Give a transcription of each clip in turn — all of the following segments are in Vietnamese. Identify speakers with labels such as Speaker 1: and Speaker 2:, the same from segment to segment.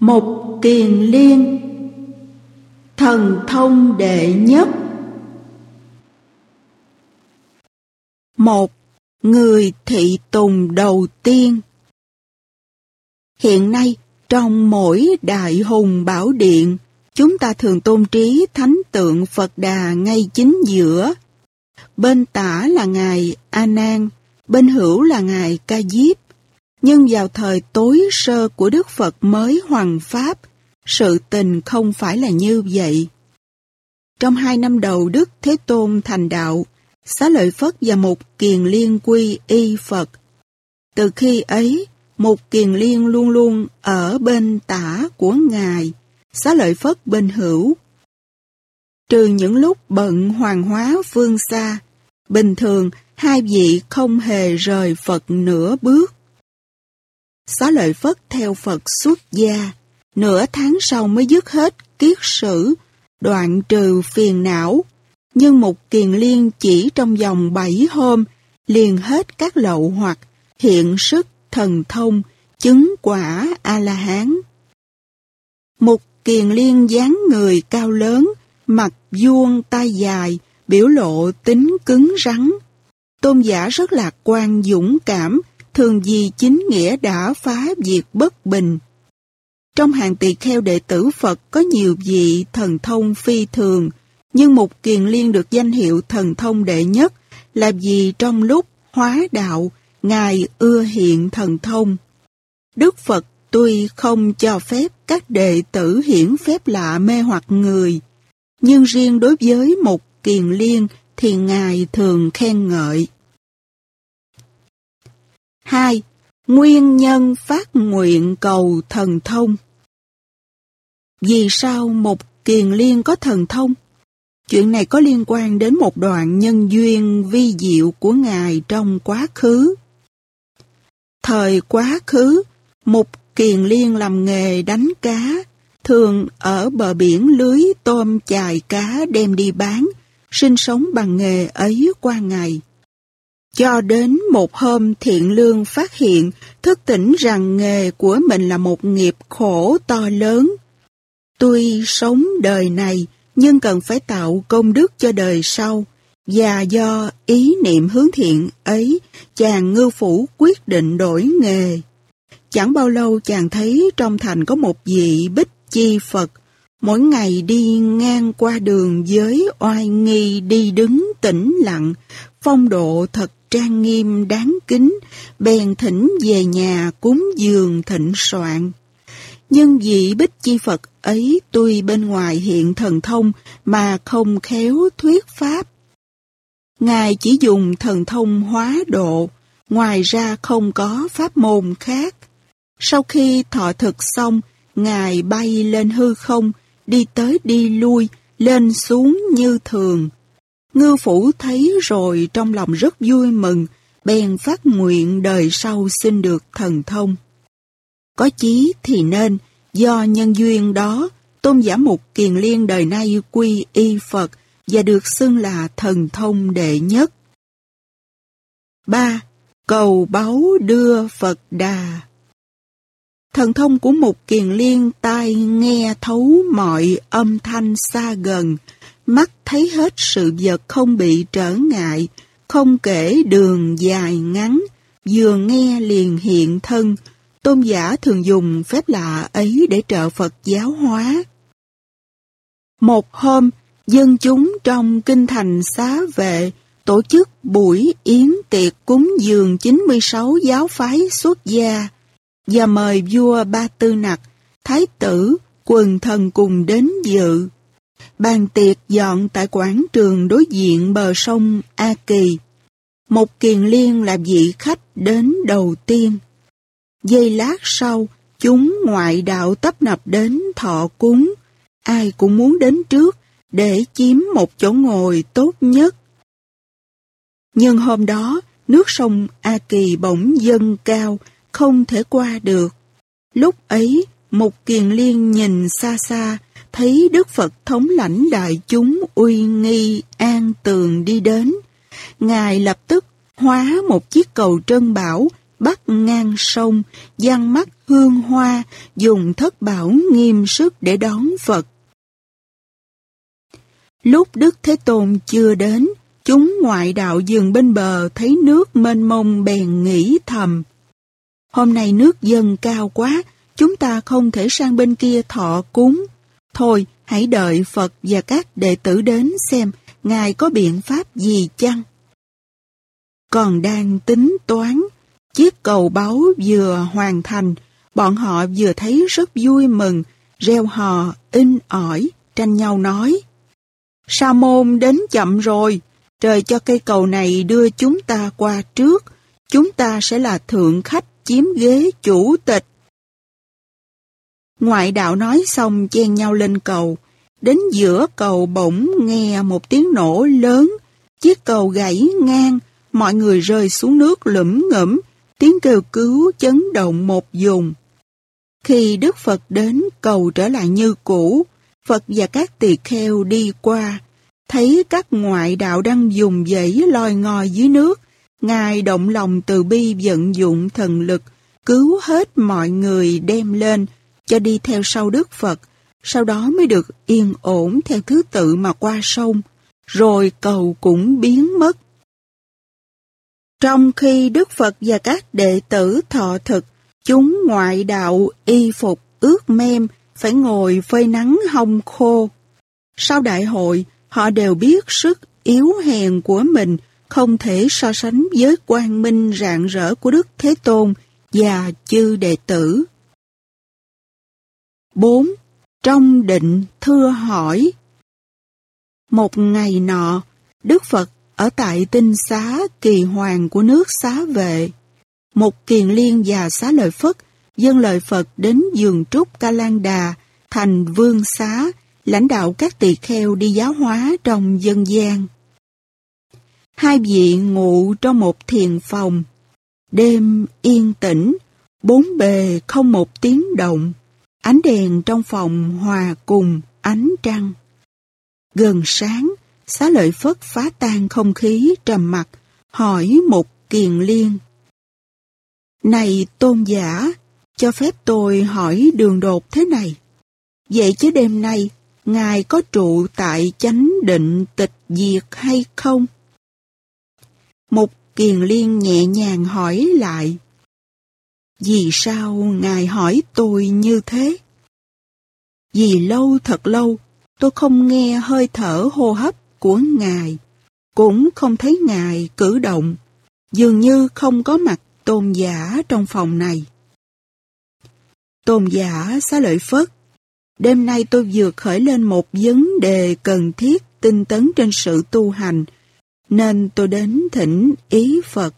Speaker 1: Một kiền liên Thần thông đệ nhất Một Người thị tùng đầu tiên Hiện nay, trong mỗi đại hùng bảo điện, chúng ta thường tôn trí thánh tượng Phật Đà ngay chính giữa. Bên tả là Ngài A Nan, bên hữu là Ngài Ca Diếp. Nhưng vào thời tối sơ của Đức Phật mới hoàng Pháp, sự tình không phải là như vậy. Trong hai năm đầu Đức Thế Tôn thành đạo, Xá Lợi Phất và một kiền liên quy y Phật. Từ khi ấy, một kiền liên luôn luôn ở bên tả của Ngài, Xá Lợi Phất bên hữu. Trừ những lúc bận hoàng hóa phương xa, bình thường hai vị không hề rời Phật nửa bước. Xá lợi Phất theo Phật xuất gia, nửa tháng sau mới dứt hết kiết sử, đoạn trừ phiền não. Nhưng một kiền liên chỉ trong vòng bảy hôm, liền hết các lậu hoặc, hiện sức, thần thông, chứng quả A-la-hán. Một kiền liên dáng người cao lớn, mặt vuông tay dài, biểu lộ tính cứng rắn. Tôn giả rất lạc quan dũng cảm, thường vì chính nghĩa đã phá diệt bất bình. Trong hàng tỳ kheo đệ tử Phật có nhiều vị thần thông phi thường, nhưng một kiền liên được danh hiệu thần thông đệ nhất là vì trong lúc hóa đạo, Ngài ưa hiện thần thông. Đức Phật tuy không cho phép các đệ tử hiển phép lạ mê hoặc người, nhưng riêng đối với một kiền liên thì Ngài thường khen ngợi. 2. Nguyên nhân phát nguyện cầu thần thông Vì sao một kiền liên có thần thông? Chuyện này có liên quan đến một đoạn nhân duyên vi diệu của Ngài trong quá khứ. Thời quá khứ, một kiền liên làm nghề đánh cá, thường ở bờ biển lưới tôm chài cá đem đi bán, sinh sống bằng nghề ấy qua ngày. Cho đến một hôm thiện lương phát hiện, thức tỉnh rằng nghề của mình là một nghiệp khổ to lớn. Tuy sống đời này, nhưng cần phải tạo công đức cho đời sau. Và do ý niệm hướng thiện ấy, chàng ngư phủ quyết định đổi nghề. Chẳng bao lâu chàng thấy trong thành có một vị bích chi Phật, mỗi ngày đi ngang qua đường với oai nghi đi đứng tĩnh lặng, phong độ thật trang nghiêm đáng kính, bèn thỉnh về nhà cúng dường thịnh soạn. Nhưng vị bích chi Phật ấy tuy bên ngoài hiện thần thông mà không khéo thuyết pháp. Ngài chỉ dùng thần thông hóa độ, ngoài ra không có pháp môn khác. Sau khi thọ thực xong, Ngài bay lên hư không, đi tới đi lui, lên xuống như thường. Ngư phủ thấy rồi trong lòng rất vui mừng, bèn phát nguyện đời sau xin được thần thông. Có chí thì nên, do nhân duyên đó, tôn giả mục kiền liên đời nay quy y Phật và được xưng là thần thông đệ nhất. 3. Cầu báu đưa Phật Đà Thần thông của mục kiền liên tai nghe thấu mọi âm thanh xa gần, mắt thấy hết sự vật không bị trở ngại, không kể đường dài ngắn, vừa nghe liền hiện thân, tôn giả thường dùng phép lạ ấy để trợ Phật giáo hóa. Một hôm, dân chúng trong kinh thành xá vệ tổ chức buổi yến tiệc cúng dường 96 giáo phái xuất gia và mời vua Ba Tư Nặc, thái tử, quần thần cùng đến dự. Bàn tiệc dọn tại quảng trường đối diện bờ sông A Kỳ. Một kiền liên là vị khách đến đầu tiên. Giây lát sau, chúng ngoại đạo tấp nập đến thọ cúng. Ai cũng muốn đến trước để chiếm một chỗ ngồi tốt nhất. Nhưng hôm đó, nước sông A Kỳ bỗng dâng cao, không thể qua được. Lúc ấy, một kiền liên nhìn xa xa, thấy Đức Phật thống lãnh đại chúng uy nghi an tường đi đến. Ngài lập tức hóa một chiếc cầu trân bảo bắt ngang sông, giăng mắt hương hoa, dùng thất bảo nghiêm sức để đón Phật. Lúc Đức Thế Tôn chưa đến, chúng ngoại đạo dừng bên bờ thấy nước mênh mông bèn nghĩ thầm. Hôm nay nước dâng cao quá, chúng ta không thể sang bên kia thọ cúng. Thôi, hãy đợi Phật và các đệ tử đến xem Ngài có biện pháp gì chăng? Còn đang tính toán, chiếc cầu báu vừa hoàn thành, bọn họ vừa thấy rất vui mừng, reo hò, in ỏi, tranh nhau nói. Sa môn đến chậm rồi, trời cho cây cầu này đưa chúng ta qua trước, chúng ta sẽ là thượng khách chiếm ghế chủ tịch. Ngoại đạo nói xong chen nhau lên cầu, đến giữa cầu bỗng nghe một tiếng nổ lớn, chiếc cầu gãy ngang, mọi người rơi xuống nước lửm ngẫm, tiếng kêu cứu chấn động một vùng. Khi Đức Phật đến cầu trở lại như cũ, Phật và các tỳ kheo đi qua, thấy các ngoại đạo đang dùng dãy loi ngòi dưới nước, Ngài động lòng từ bi vận dụng thần lực, cứu hết mọi người đem lên, cho đi theo sau Đức Phật, sau đó mới được yên ổn theo thứ tự mà qua sông, rồi cầu cũng biến mất. Trong khi Đức Phật và các đệ tử thọ thực, chúng ngoại đạo y phục ướt mem, phải ngồi phơi nắng hông khô. Sau đại hội, họ đều biết sức yếu hèn của mình không thể so sánh với quang minh rạng rỡ của Đức Thế Tôn và chư đệ tử. 4. Trong định thưa hỏi Một ngày nọ, Đức Phật ở tại tinh xá kỳ hoàng của nước xá vệ. Một kiền liên và xá lợi Phất dân lời Phật đến giường trúc Ca Lan Đà, thành vương xá, lãnh đạo các tỳ kheo đi giáo hóa trong dân gian. Hai vị ngụ trong một thiền phòng. Đêm yên tĩnh, bốn bề không một tiếng động. Ánh đèn trong phòng hòa cùng ánh trăng. Gần sáng, xá lợi phất phá tan không khí trầm mặt, hỏi một kiền liên. Này tôn giả, cho phép tôi hỏi đường đột thế này. Vậy chứ đêm nay, Ngài có trụ tại chánh định tịch diệt hay không? Một kiền liên nhẹ nhàng hỏi lại. Vì sao Ngài hỏi tôi như thế? Vì lâu thật lâu, tôi không nghe hơi thở hô hấp của Ngài, cũng không thấy Ngài cử động, dường như không có mặt tôn giả trong phòng này. Tôn giả xá lợi Phất, đêm nay tôi vừa khởi lên một vấn đề cần thiết tinh tấn trên sự tu hành, nên tôi đến thỉnh ý Phật.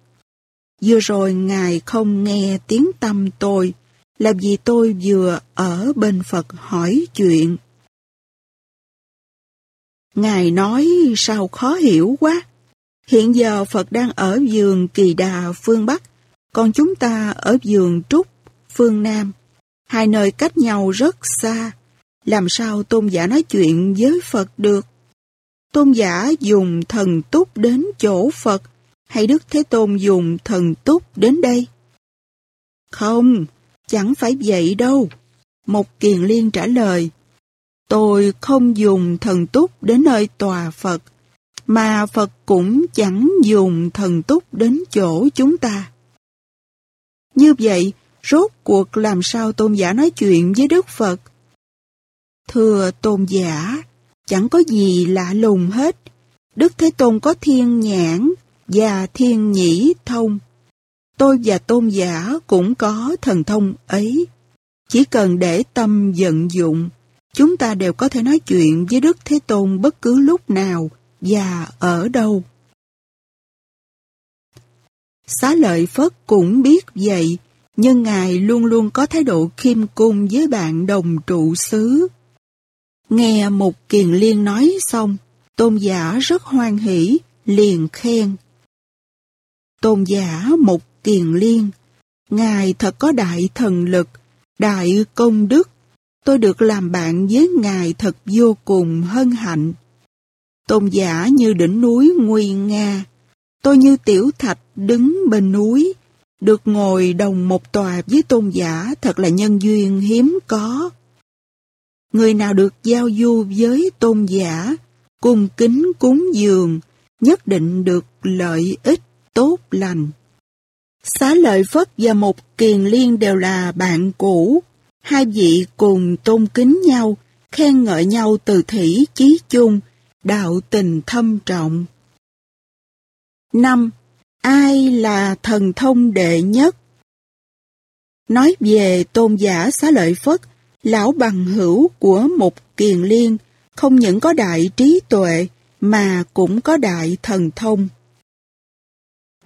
Speaker 1: Vừa rồi Ngài không nghe tiếng tâm tôi, là vì tôi vừa ở bên Phật hỏi chuyện. Ngài nói sao khó hiểu quá. Hiện giờ Phật đang ở vườn Kỳ Đà phương Bắc, còn chúng ta ở vườn Trúc phương Nam. Hai nơi cách nhau rất xa. Làm sao tôn giả nói chuyện với Phật được? Tôn giả dùng thần túc đến chỗ Phật, hay Đức Thế Tôn dùng thần túc đến đây? Không, chẳng phải vậy đâu. Một kiền liên trả lời, tôi không dùng thần túc đến nơi tòa Phật, mà Phật cũng chẳng dùng thần túc đến chỗ chúng ta. Như vậy, rốt cuộc làm sao tôn giả nói chuyện với Đức Phật? Thưa tôn giả, chẳng có gì lạ lùng hết. Đức Thế Tôn có thiên nhãn và thiên nhĩ thông. Tôi và tôn giả cũng có thần thông ấy. Chỉ cần để tâm vận dụng, chúng ta đều có thể nói chuyện với Đức Thế Tôn bất cứ lúc nào và ở đâu. Xá lợi Phất cũng biết vậy, nhưng Ngài luôn luôn có thái độ khiêm cung với bạn đồng trụ xứ. Nghe một kiền liên nói xong, tôn giả rất hoan hỷ, liền khen. Tôn giả một kiền liên, Ngài thật có đại thần lực, đại công đức, tôi được làm bạn với Ngài thật vô cùng hân hạnh. Tôn giả như đỉnh núi nguy nga, tôi như tiểu thạch đứng bên núi, Được ngồi đồng một tòa với tôn giả thật là nhân duyên hiếm có. Người nào được giao du với tôn giả, cung kính cúng dường, nhất định được lợi ích tốt lành. Xá lợi Phất và một kiền liên đều là bạn cũ. Hai vị cùng tôn kính nhau, khen ngợi nhau từ thủy chí chung, đạo tình thâm trọng. 5. Ai là thần thông đệ nhất? Nói về tôn giả xá lợi Phất, lão bằng hữu của một kiền liên, không những có đại trí tuệ, mà cũng có đại thần thông.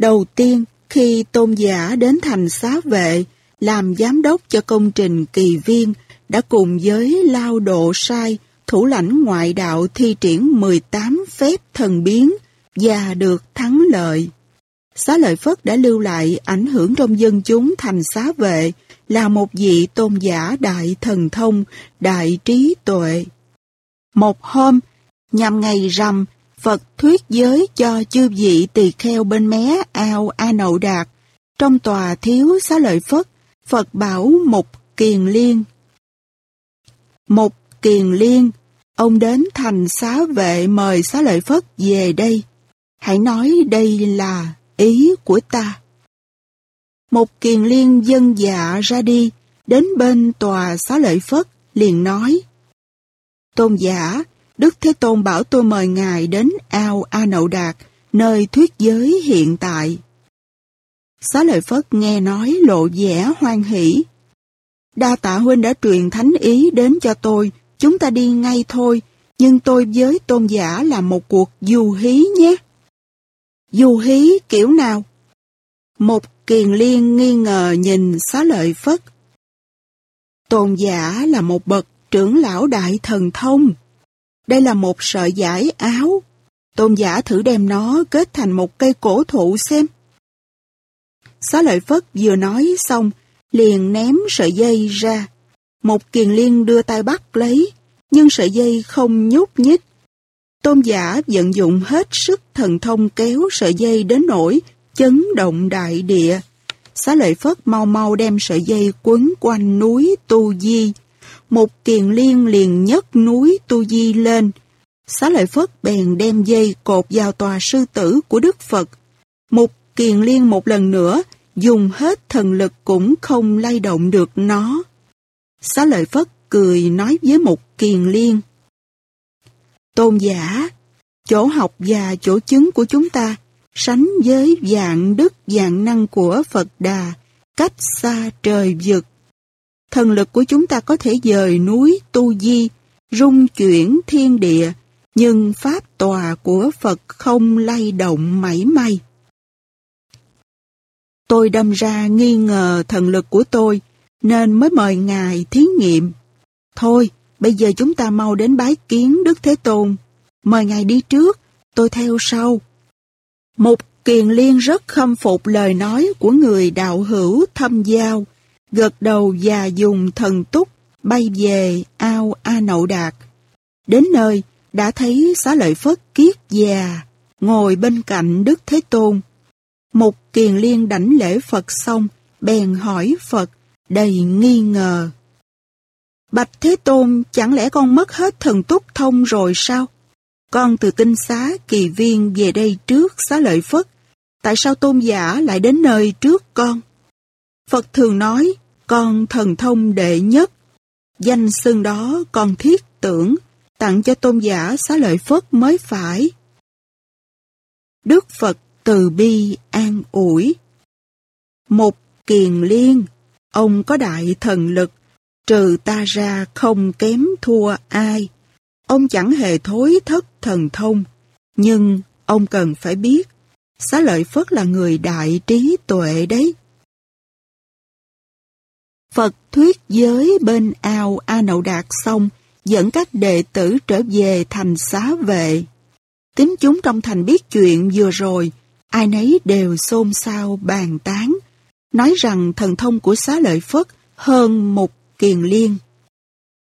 Speaker 1: Đầu tiên, khi tôn giả đến thành xá vệ, làm giám đốc cho công trình kỳ viên, đã cùng với lao độ sai, thủ lãnh ngoại đạo thi triển 18 phép thần biến và được thắng lợi. Xá lợi Phất đã lưu lại ảnh hưởng trong dân chúng thành xá vệ là một vị tôn giả đại thần thông, đại trí tuệ. Một hôm, nhằm ngày rằm, Phật thuyết giới cho chư vị tỳ kheo bên mé ao A Nậu Đạt. Trong tòa thiếu xá lợi Phất, Phật bảo một kiền liên. Một kiền liên, ông đến thành xá vệ mời xá lợi Phất về đây. Hãy nói đây là ý của ta. Một kiền liên dân dạ ra đi, đến bên tòa xá lợi Phất, liền nói. Tôn giả, Đức Thế Tôn bảo tôi mời Ngài đến ao A Nậu Đạt, nơi thuyết giới hiện tại. Xá lợi Phất nghe nói lộ vẻ hoan hỷ. Đa tạ huynh đã truyền thánh ý đến cho tôi, chúng ta đi ngay thôi, nhưng tôi với tôn giả là một cuộc du hí nhé. Du hí kiểu nào? Một kiền liên nghi ngờ nhìn xá lợi Phất. Tôn giả là một bậc trưởng lão đại thần thông. Đây là một sợi giải áo. Tôn giả thử đem nó kết thành một cây cổ thụ xem. Xá lợi Phất vừa nói xong, liền ném sợi dây ra. Một kiền liên đưa tay bắt lấy, nhưng sợi dây không nhúc nhích. Tôn giả vận dụng hết sức thần thông kéo sợi dây đến nỗi chấn động đại địa. Xá lợi Phất mau mau đem sợi dây quấn quanh núi Tu Di. Một kiền liên liền nhấc núi Tu Di lên. Xá lợi Phất bèn đem dây cột vào tòa sư tử của Đức Phật. Một kiền liên một lần nữa, dùng hết thần lực cũng không lay động được nó. Xá lợi Phất cười nói với một kiền liên. Tôn giả, chỗ học và chỗ chứng của chúng ta sánh với dạng đức dạng năng của Phật Đà, cách xa trời vực. Thần lực của chúng ta có thể dời núi tu di, rung chuyển thiên địa, nhưng pháp tòa của Phật không lay động mảy may. Tôi đâm ra nghi ngờ thần lực của tôi, nên mới mời Ngài thí nghiệm. Thôi, bây giờ chúng ta mau đến bái kiến Đức Thế Tôn. Mời Ngài đi trước, tôi theo sau. Một kiền liên rất khâm phục lời nói của người đạo hữu thâm giao, gật đầu và dùng thần túc bay về ao A Nậu Đạt. Đến nơi, đã thấy xá lợi Phất kiết già, ngồi bên cạnh Đức Thế Tôn. Một kiền liên đảnh lễ Phật xong, bèn hỏi Phật, đầy nghi ngờ. Bạch Thế Tôn, chẳng lẽ con mất hết thần túc thông rồi sao? Con từ tinh xá kỳ viên về đây trước xá lợi Phất. Tại sao tôn giả lại đến nơi trước con? Phật thường nói, con thần thông đệ nhất. Danh xưng đó con thiết tưởng, tặng cho tôn giả xá lợi Phất mới phải. Đức Phật từ bi an ủi. Một kiền liên, ông có đại thần lực, trừ ta ra không kém thua ai. Ông chẳng hề thối thất thần thông, nhưng ông cần phải biết, xá lợi Phất là người đại trí tuệ đấy. Phật thuyết giới bên ao A Nậu Đạt xong, dẫn các đệ tử trở về thành xá vệ. Tín chúng trong thành biết chuyện vừa rồi, ai nấy đều xôn xao bàn tán, nói rằng thần thông của xá lợi Phất hơn một kiền liên.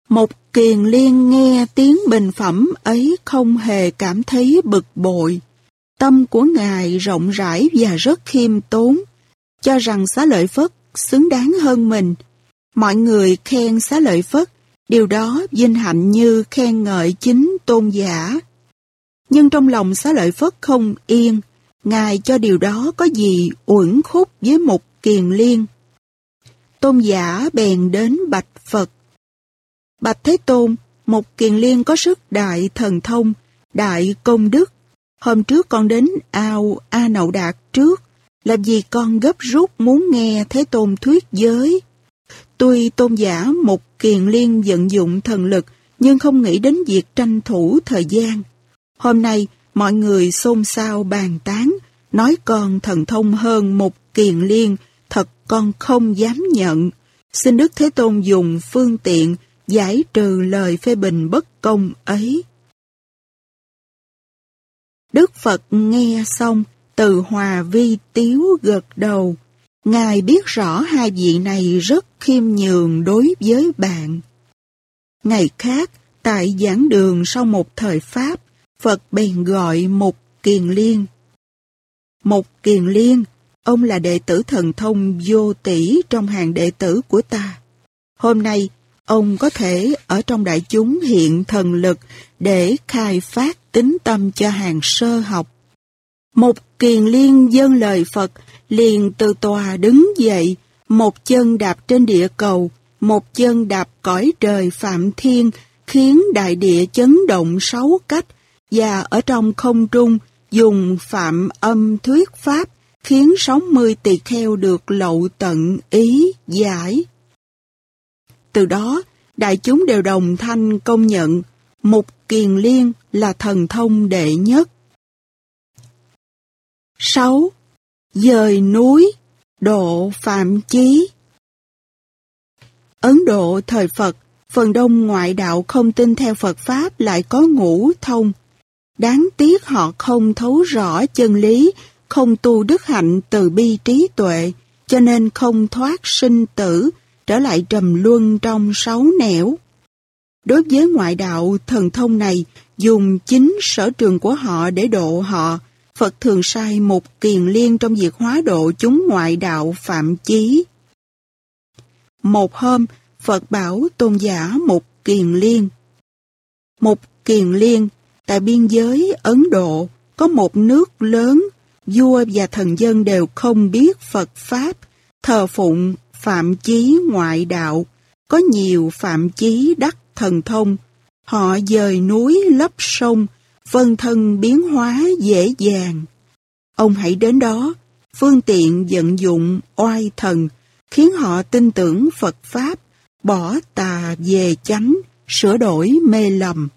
Speaker 1: Một kiền liên nghe tiếng bình phẩm ấy không hề cảm thấy bực bội. Tâm của Ngài rộng rãi và rất khiêm tốn. cho rằng xá lợi Phất xứng đáng hơn mình. Mọi người khen xá lợi Phất, điều đó vinh hạnh như khen ngợi chính tôn giả. Nhưng trong lòng xá lợi Phất không yên, Ngài cho điều đó có gì uẩn khúc với một kiền liên. Tôn giả bèn đến bạch Phật. Bạch Thế Tôn, một kiền liên có sức đại thần thông, đại công đức. Hôm trước con đến ao A Nậu Đạt trước, làm gì con gấp rút muốn nghe Thế Tôn thuyết giới. Tuy tôn giả một kiền liên vận dụng thần lực, nhưng không nghĩ đến việc tranh thủ thời gian. Hôm nay, mọi người xôn xao bàn tán, nói con thần thông hơn một kiền liên, thật con không dám nhận. Xin Đức Thế Tôn dùng phương tiện giải trừ lời phê bình bất công ấy. Đức Phật nghe xong, từ hòa vi tiếu gật đầu. Ngài biết rõ hai vị này rất khiêm nhường đối với bạn. Ngày khác, tại giảng đường sau một thời Pháp, Phật bèn gọi một kiền liên. Một kiền liên, ông là đệ tử thần thông vô tỷ trong hàng đệ tử của ta. Hôm nay, ông có thể ở trong đại chúng hiện thần lực để khai phát tính tâm cho hàng sơ học. Một kiền liên dâng lời Phật, liền từ tòa đứng dậy, một chân đạp trên địa cầu, một chân đạp cõi trời phạm thiên, khiến đại địa chấn động sáu cách, và ở trong không trung dùng phạm âm thuyết pháp, khiến 60 tỳ kheo được lậu tận ý giải. Từ đó, đại chúng đều đồng thanh công nhận Mục Kiền Liên là thần thông đệ nhất. 6. Dời núi, độ phạm chí Ấn Độ thời Phật, phần đông ngoại đạo không tin theo Phật Pháp lại có ngũ thông. Đáng tiếc họ không thấu rõ chân lý, không tu đức hạnh từ bi trí tuệ, cho nên không thoát sinh tử, trở lại trầm luân trong sáu nẻo. Đối với ngoại đạo thần thông này, dùng chính sở trường của họ để độ họ, Phật thường sai một kiền liên trong việc hóa độ chúng ngoại đạo phạm chí. Một hôm, Phật bảo tôn giả một kiền liên. Một kiền liên, tại biên giới Ấn Độ, có một nước lớn, vua và thần dân đều không biết Phật Pháp, thờ phụng phạm chí ngoại đạo, có nhiều phạm chí đắc thần thông. Họ dời núi lấp sông, phân thân biến hóa dễ dàng. Ông hãy đến đó, phương tiện vận dụng oai thần, khiến họ tin tưởng Phật Pháp, bỏ tà về chánh, sửa đổi mê lầm.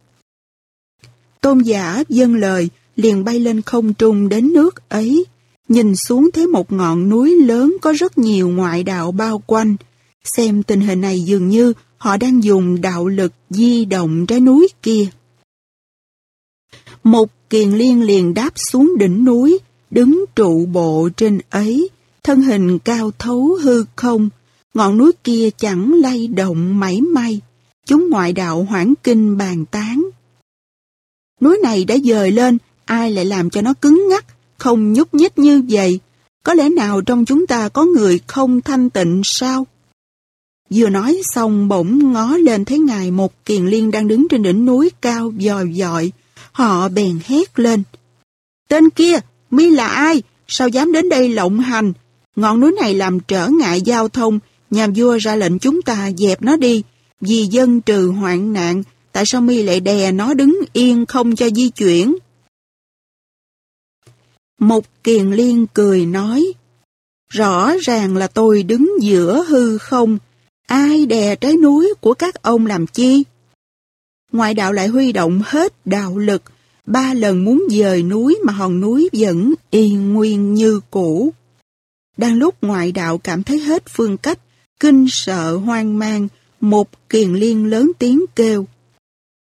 Speaker 1: Tôn giả dâng lời, liền bay lên không trung đến nước ấy, nhìn xuống thấy một ngọn núi lớn có rất nhiều ngoại đạo bao quanh. Xem tình hình này dường như họ đang dùng đạo lực di động trái núi kia. Một kiền liên liền đáp xuống đỉnh núi, đứng trụ bộ trên ấy, thân hình cao thấu hư không, ngọn núi kia chẳng lay động mảy may, chúng ngoại đạo hoảng kinh bàn tán. Núi này đã dời lên, ai lại làm cho nó cứng ngắc, không nhúc nhích như vậy? Có lẽ nào trong chúng ta có người không thanh tịnh sao? Vừa nói xong bỗng ngó lên thấy ngài một kiền liên đang đứng trên đỉnh núi cao dòi dọi. Họ bèn hét lên. Tên kia, mi là ai? Sao dám đến đây lộng hành? Ngọn núi này làm trở ngại giao thông, nhà vua ra lệnh chúng ta dẹp nó đi. Vì dân trừ hoạn nạn, tại sao mi lại đè nó đứng yên không cho di chuyển? Một kiền liên cười nói, rõ ràng là tôi đứng giữa hư không, ai đè trái núi của các ông làm chi? Ngoại đạo lại huy động hết đạo lực, ba lần muốn dời núi mà hòn núi vẫn yên nguyên như cũ. Đang lúc ngoại đạo cảm thấy hết phương cách, kinh sợ hoang mang, một kiền liên lớn tiếng kêu.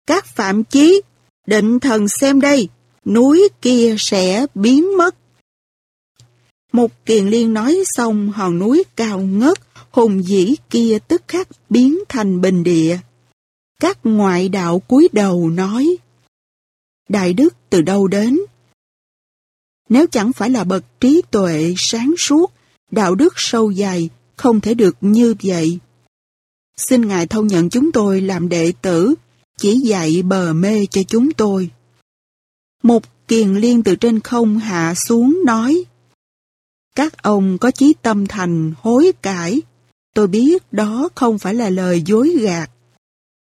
Speaker 1: Các phạm chí, định thần xem đây, núi kia sẽ biến mất. Một kiền liên nói xong hòn núi cao ngất, hùng dĩ kia tức khắc biến thành bình địa. Các ngoại đạo cúi đầu nói, Đại đức từ đâu đến? Nếu chẳng phải là bậc trí tuệ sáng suốt, đạo đức sâu dày, không thể được như vậy. Xin Ngài thông nhận chúng tôi làm đệ tử, chỉ dạy bờ mê cho chúng tôi. Một kiền liên từ trên không hạ xuống nói, Các ông có chí tâm thành, hối cải, tôi biết đó không phải là lời dối gạt.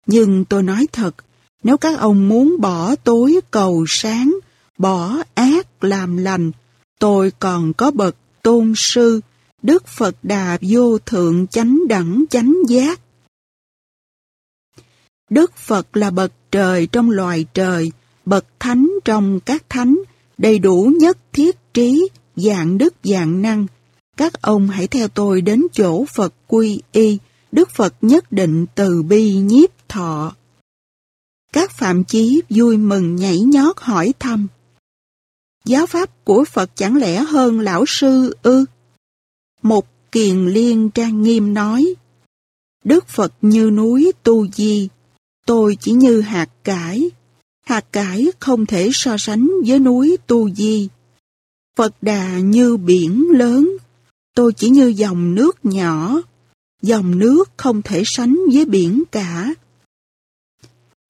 Speaker 1: Nhưng tôi nói thật, nếu các ông muốn bỏ tối cầu sáng, bỏ ác làm lành, tôi còn có bậc tôn sư, Đức Phật Đà vô thượng chánh đẳng chánh giác. Đức Phật là bậc trời trong loài trời, bậc thánh trong các thánh, đầy đủ nhất thiết trí, dạng đức dạng năng. Các ông hãy theo tôi đến chỗ Phật quy y, Đức Phật nhất định từ bi nhiếp thọ. Các phạm chí vui mừng nhảy nhót hỏi thăm. Giáo pháp của Phật chẳng lẽ hơn lão sư ư? Một kiền liên trang nghiêm nói, Đức Phật như núi tu di, tôi chỉ như hạt cải. Hạt cải không thể so sánh với núi tu di. Phật đà như biển lớn, tôi chỉ như dòng nước nhỏ. Dòng nước không thể sánh với biển cả.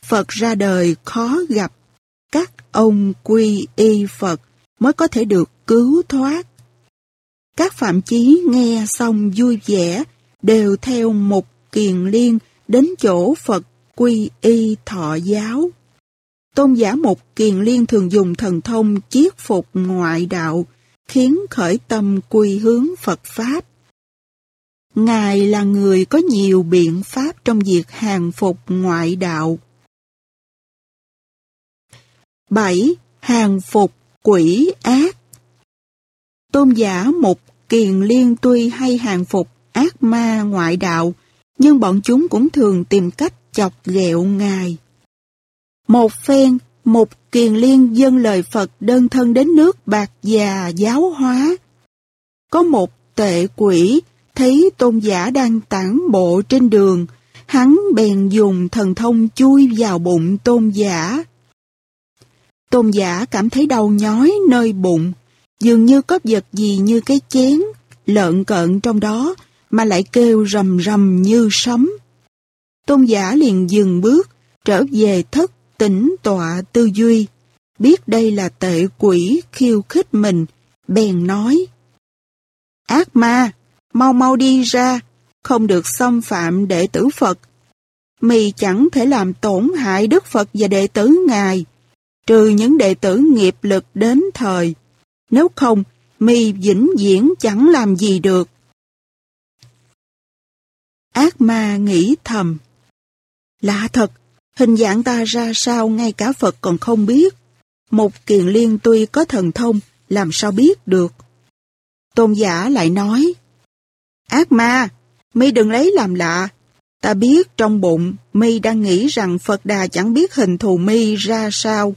Speaker 1: Phật ra đời khó gặp, các ông quy y Phật mới có thể được cứu thoát. Các phạm chí nghe xong vui vẻ, đều theo một kiền liên đến chỗ Phật quy y thọ giáo. Tôn giả một kiền liên thường dùng thần thông chiết phục ngoại đạo, khiến khởi tâm quy hướng Phật Pháp. Ngài là người có nhiều biện pháp trong việc hàng phục ngoại đạo. 7. Hàng phục quỷ ác Tôn giả một kiền liên tuy hay hàng phục ác ma ngoại đạo, nhưng bọn chúng cũng thường tìm cách chọc ghẹo Ngài. Một phen, một kiền liên dân lời Phật đơn thân đến nước bạc già giáo hóa. Có một tệ quỷ thấy tôn giả đang tản bộ trên đường, hắn bèn dùng thần thông chui vào bụng tôn giả. Tôn giả cảm thấy đau nhói nơi bụng, dường như có vật gì như cái chén, lợn cợn trong đó, mà lại kêu rầm rầm như sấm. Tôn giả liền dừng bước, trở về thất tỉnh tọa tư duy, biết đây là tệ quỷ khiêu khích mình, bèn nói. Ác ma, mau mau đi ra, không được xâm phạm đệ tử Phật. Mì chẳng thể làm tổn hại Đức Phật và đệ tử Ngài, trừ những đệ tử nghiệp lực đến thời. Nếu không, mi vĩnh viễn chẳng làm gì được. Ác ma nghĩ thầm. Lạ thật, hình dạng ta ra sao ngay cả Phật còn không biết. Một kiền liên tuy có thần thông, làm sao biết được. Tôn giả lại nói, Ác ma, mi đừng lấy làm lạ. Ta biết trong bụng mi đang nghĩ rằng Phật Đà chẳng biết hình thù mi ra sao.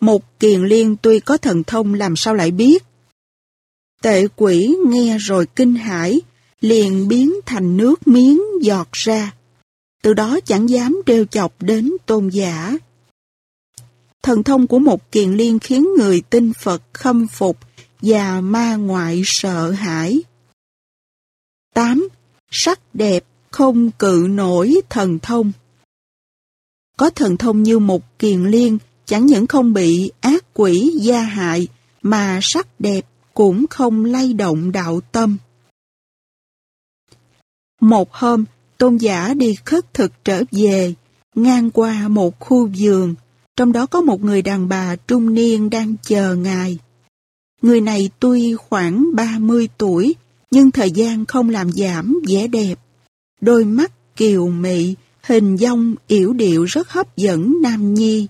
Speaker 1: Một kiền liên tuy có thần thông làm sao lại biết. Tệ quỷ nghe rồi kinh hãi, liền biến thành nước miếng giọt ra. Từ đó chẳng dám trêu chọc đến tôn giả. Thần thông của một kiền liên khiến người tin Phật khâm phục và ma ngoại sợ hãi. 8. Sắc đẹp không cự nổi thần thông Có thần thông như một kiền liên chẳng những không bị ác quỷ gia hại mà sắc đẹp cũng không lay động đạo tâm. Một hôm, tôn giả đi khất thực trở về, ngang qua một khu vườn, trong đó có một người đàn bà trung niên đang chờ ngài. Người này tuy khoảng 30 tuổi, nhưng thời gian không làm giảm vẻ đẹp. Đôi mắt kiều mị, hình dong yểu điệu rất hấp dẫn nam nhi.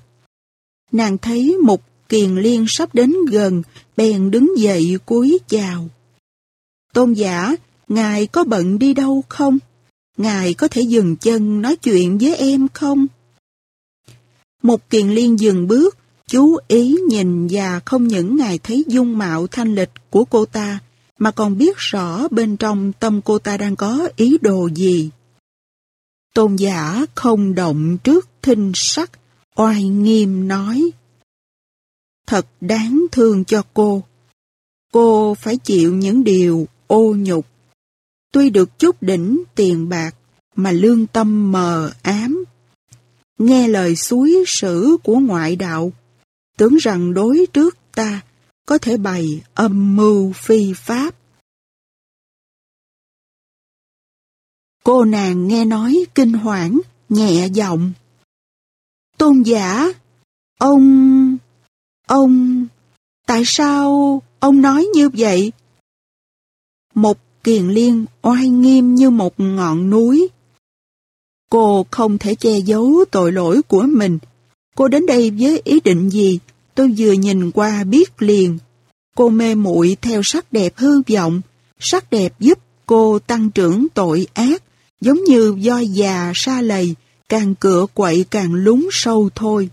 Speaker 1: Nàng thấy một kiền liên sắp đến gần, bèn đứng dậy cúi chào. Tôn giả, ngài có bận đi đâu không? Ngài có thể dừng chân nói chuyện với em không? Một kiền liên dừng bước, chú ý nhìn và không những ngài thấy dung mạo thanh lịch của cô ta, mà còn biết rõ bên trong tâm cô ta đang có ý đồ gì. Tôn giả không động trước thinh sắc, oai nghiêm nói. Thật đáng thương cho cô. Cô phải chịu những điều ô nhục. Tuy được chút đỉnh tiền bạc mà lương tâm mờ ám. Nghe lời suối sử của ngoại đạo, tưởng rằng đối trước ta có thể bày âm mưu phi pháp. Cô nàng nghe nói kinh hoảng, nhẹ giọng. Tôn giả, ông... ông... tại sao ông nói như vậy? Một kiền liên oai nghiêm như một ngọn núi. Cô không thể che giấu tội lỗi của mình. Cô đến đây với ý định gì? Tôi vừa nhìn qua biết liền. Cô mê muội theo sắc đẹp hư vọng. Sắc đẹp giúp cô tăng trưởng tội ác, giống như do già xa lầy, càng cựa quậy càng lún sâu thôi.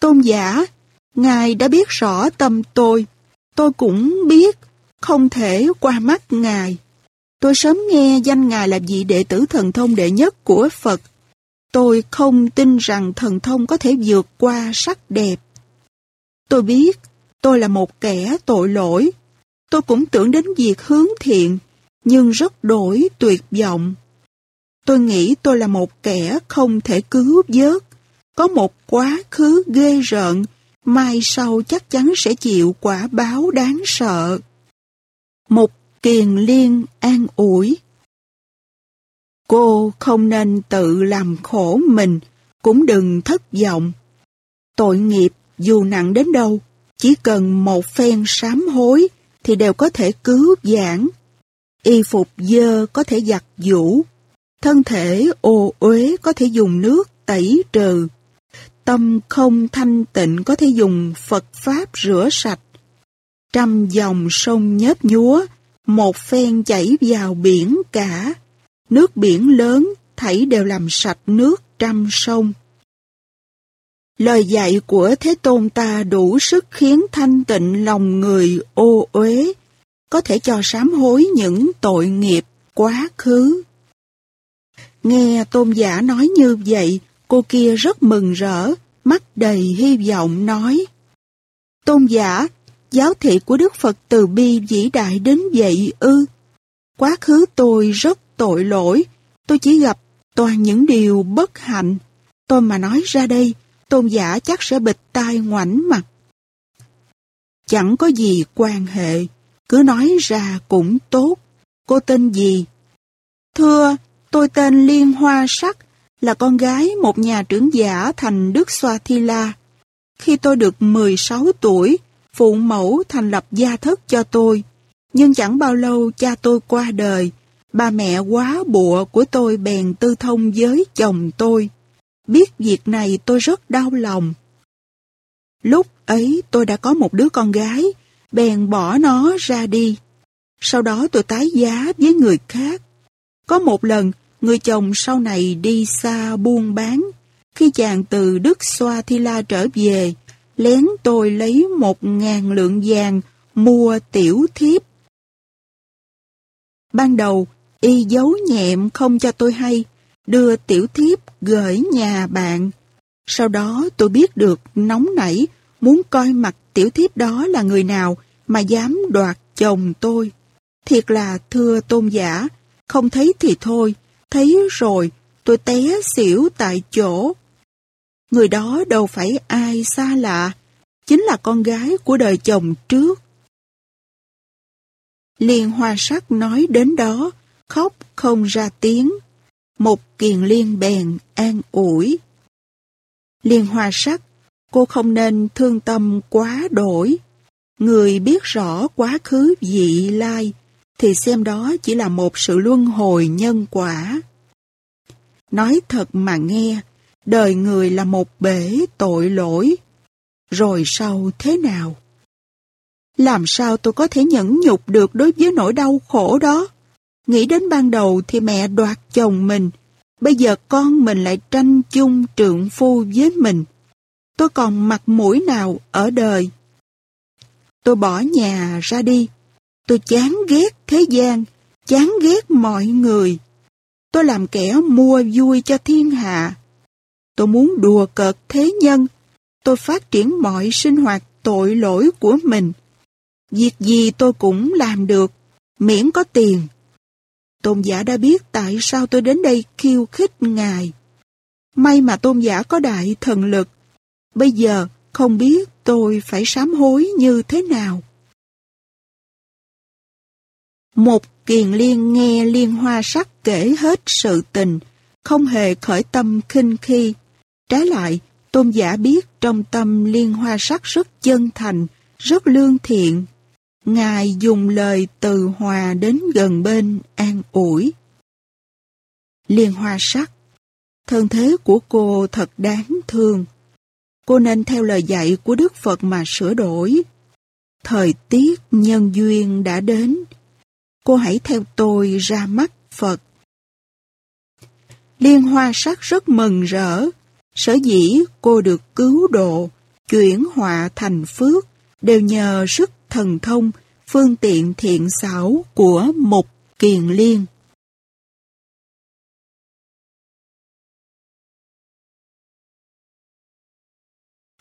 Speaker 1: Tôn giả, Ngài đã biết rõ tâm tôi. Tôi cũng biết, không thể qua mắt Ngài. Tôi sớm nghe danh Ngài là vị đệ tử thần thông đệ nhất của Phật. Tôi không tin rằng thần thông có thể vượt qua sắc đẹp. Tôi biết tôi là một kẻ tội lỗi. Tôi cũng tưởng đến việc hướng thiện, nhưng rất đổi tuyệt vọng. Tôi nghĩ tôi là một kẻ không thể cứu vớt, có một quá khứ ghê rợn, mai sau chắc chắn sẽ chịu quả báo đáng sợ. Một kiền liên an ủi. Cô không nên tự làm khổ mình, cũng đừng thất vọng. Tội nghiệp dù nặng đến đâu, chỉ cần một phen sám hối thì đều có thể cứu giãn. Y phục dơ có thể giặt vũ, thân thể ô uế có thể dùng nước tẩy trừ. Tâm không thanh tịnh có thể dùng Phật Pháp rửa sạch. Trăm dòng sông nhớp nhúa, một phen chảy vào biển cả. Nước biển lớn, thảy đều làm sạch nước trăm sông. Lời dạy của Thế Tôn ta đủ sức khiến thanh tịnh lòng người ô uế, có thể cho sám hối những tội nghiệp quá khứ. Nghe tôn giả nói như vậy, cô kia rất mừng rỡ, mắt đầy hy vọng nói. Tôn giả, giáo thị của Đức Phật từ bi vĩ đại đến vậy ư. Quá khứ tôi rất tội lỗi, tôi chỉ gặp toàn những điều bất hạnh. Tôi mà nói ra đây, tôn giả chắc sẽ bịch tai ngoảnh mặt. Chẳng có gì quan hệ, cứ nói ra cũng tốt. Cô tên gì? Thưa, tôi tên Liên Hoa Sắc, là con gái một nhà trưởng giả thành Đức Xoa Thi La. Khi tôi được 16 tuổi, phụ mẫu thành lập gia thất cho tôi. Nhưng chẳng bao lâu cha tôi qua đời, bà mẹ quá bụa của tôi bèn tư thông với chồng tôi. Biết việc này tôi rất đau lòng. Lúc ấy tôi đã có một đứa con gái, bèn bỏ nó ra đi. Sau đó tôi tái giá với người khác. Có một lần, người chồng sau này đi xa buôn bán. Khi chàng từ Đức Xoa Thi La trở về, lén tôi lấy một ngàn lượng vàng mua tiểu thiếp. Ban đầu, y giấu nhẹm không cho tôi hay, đưa tiểu thiếp gửi nhà bạn. Sau đó tôi biết được nóng nảy, muốn coi mặt tiểu thiếp đó là người nào mà dám đoạt chồng tôi. Thiệt là thưa tôn giả, không thấy thì thôi, thấy rồi tôi té xỉu tại chỗ. Người đó đâu phải ai xa lạ, chính là con gái của đời chồng trước. Liên hoa sắc nói đến đó, khóc không ra tiếng. Một kiền liên bèn an ủi. Liên hoa sắc, cô không nên thương tâm quá đổi. Người biết rõ quá khứ dị lai, thì xem đó chỉ là một sự luân hồi nhân quả. Nói thật mà nghe, đời người là một bể tội lỗi. Rồi sau thế nào? Làm sao tôi có thể nhẫn nhục được đối với nỗi đau khổ đó? Nghĩ đến ban đầu thì mẹ đoạt chồng mình, bây giờ con mình lại tranh chung trượng phu với mình. Tôi còn mặt mũi nào ở đời? Tôi bỏ nhà ra đi. Tôi chán ghét thế gian, chán ghét mọi người. Tôi làm kẻ mua vui cho thiên hạ. Tôi muốn đùa cợt thế nhân. Tôi phát triển mọi sinh hoạt tội lỗi của mình. Việc gì tôi cũng làm được, miễn có tiền. Tôn giả đã biết tại sao tôi đến đây khiêu khích Ngài. May mà tôn giả có đại thần lực. Bây giờ không biết tôi phải sám hối như thế nào. Một kiền liên nghe liên hoa sắc kể hết sự tình, không hề khởi tâm khinh khi. Trái lại, tôn giả biết trong tâm liên hoa sắc rất chân thành, rất lương thiện. Ngài dùng lời từ hòa đến gần bên an ủi. Liên hoa sắc Thân thế của cô thật đáng thương. Cô nên theo lời dạy của Đức Phật mà sửa đổi. Thời tiết nhân duyên đã đến. Cô hãy theo tôi ra mắt Phật. Liên hoa sắc rất mừng rỡ. Sở dĩ cô được cứu độ, chuyển họa thành phước, đều nhờ sức thần thông, phương tiện thiện xảo của một kiền liên.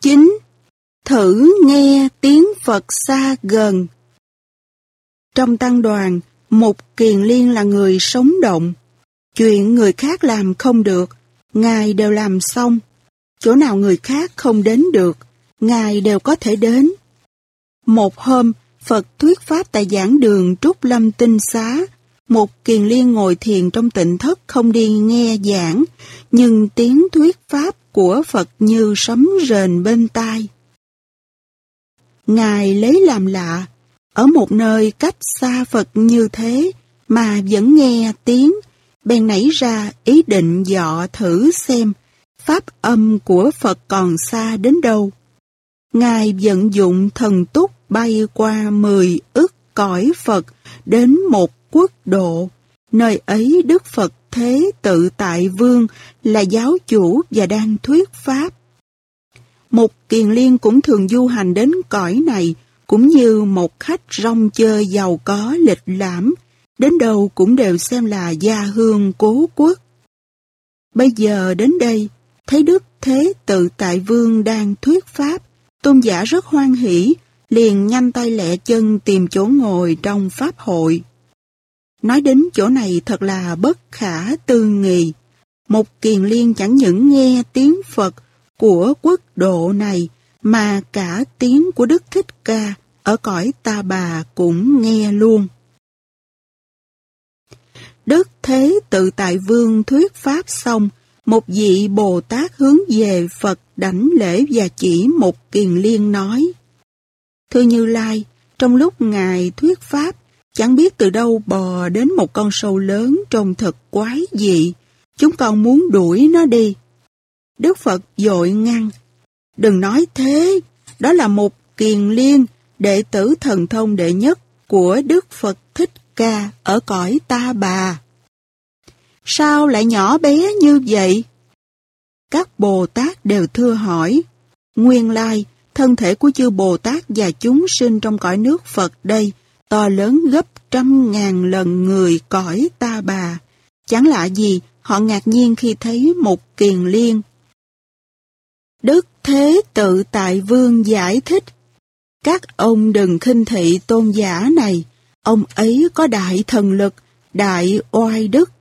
Speaker 1: Chín, thử nghe tiếng Phật xa gần. Trong tăng đoàn, một kiền liên là người sống động. Chuyện người khác làm không được, Ngài đều làm xong. Chỗ nào người khác không đến được, Ngài đều có thể đến. Một hôm, Phật thuyết pháp tại giảng đường Trúc Lâm Tinh Xá. Một kiền liên ngồi thiền trong tịnh thất không đi nghe giảng, nhưng tiếng thuyết pháp của Phật như sấm rền bên tai. Ngài lấy làm lạ, ở một nơi cách xa Phật như thế mà vẫn nghe tiếng, bèn nảy ra ý định dọ thử xem pháp âm của Phật còn xa đến đâu. Ngài vận dụng thần túc bay qua mười ức cõi Phật đến một quốc độ. Nơi ấy Đức Phật Thế Tự Tại Vương là giáo chủ và đang thuyết pháp. Một kiền liên cũng thường du hành đến cõi này, cũng như một khách rong chơi giàu có lịch lãm, đến đâu cũng đều xem là gia hương cố quốc. Bây giờ đến đây, thấy Đức Thế Tự Tại Vương đang thuyết pháp, tôn giả rất hoan hỷ, liền nhanh tay lẹ chân tìm chỗ ngồi trong pháp hội. Nói đến chỗ này thật là bất khả tư nghị. Một kiền liên chẳng những nghe tiếng Phật của quốc độ này, mà cả tiếng của Đức Thích Ca ở cõi ta bà cũng nghe luôn. Đức Thế Tự Tại Vương thuyết pháp xong, một vị Bồ Tát hướng về Phật đảnh lễ và chỉ một kiền liên nói. Thưa Như Lai, trong lúc Ngài thuyết pháp, chẳng biết từ đâu bò đến một con sâu lớn trông thật quái dị. Chúng con muốn đuổi nó đi. Đức Phật dội ngăn. Đừng nói thế, đó là một kiền liên, đệ tử thần thông đệ nhất của Đức Phật Thích Ca ở cõi ta bà. Sao lại nhỏ bé như vậy? Các Bồ Tát đều thưa hỏi. Nguyên lai, thân thể của chư Bồ Tát và chúng sinh trong cõi nước Phật đây to lớn gấp trăm ngàn lần người cõi ta bà. Chẳng lạ gì, họ ngạc nhiên khi thấy một kiền liên. Đức Thế Tự Tại Vương giải thích, các ông đừng khinh thị tôn giả này, ông ấy có đại thần lực, đại oai đức.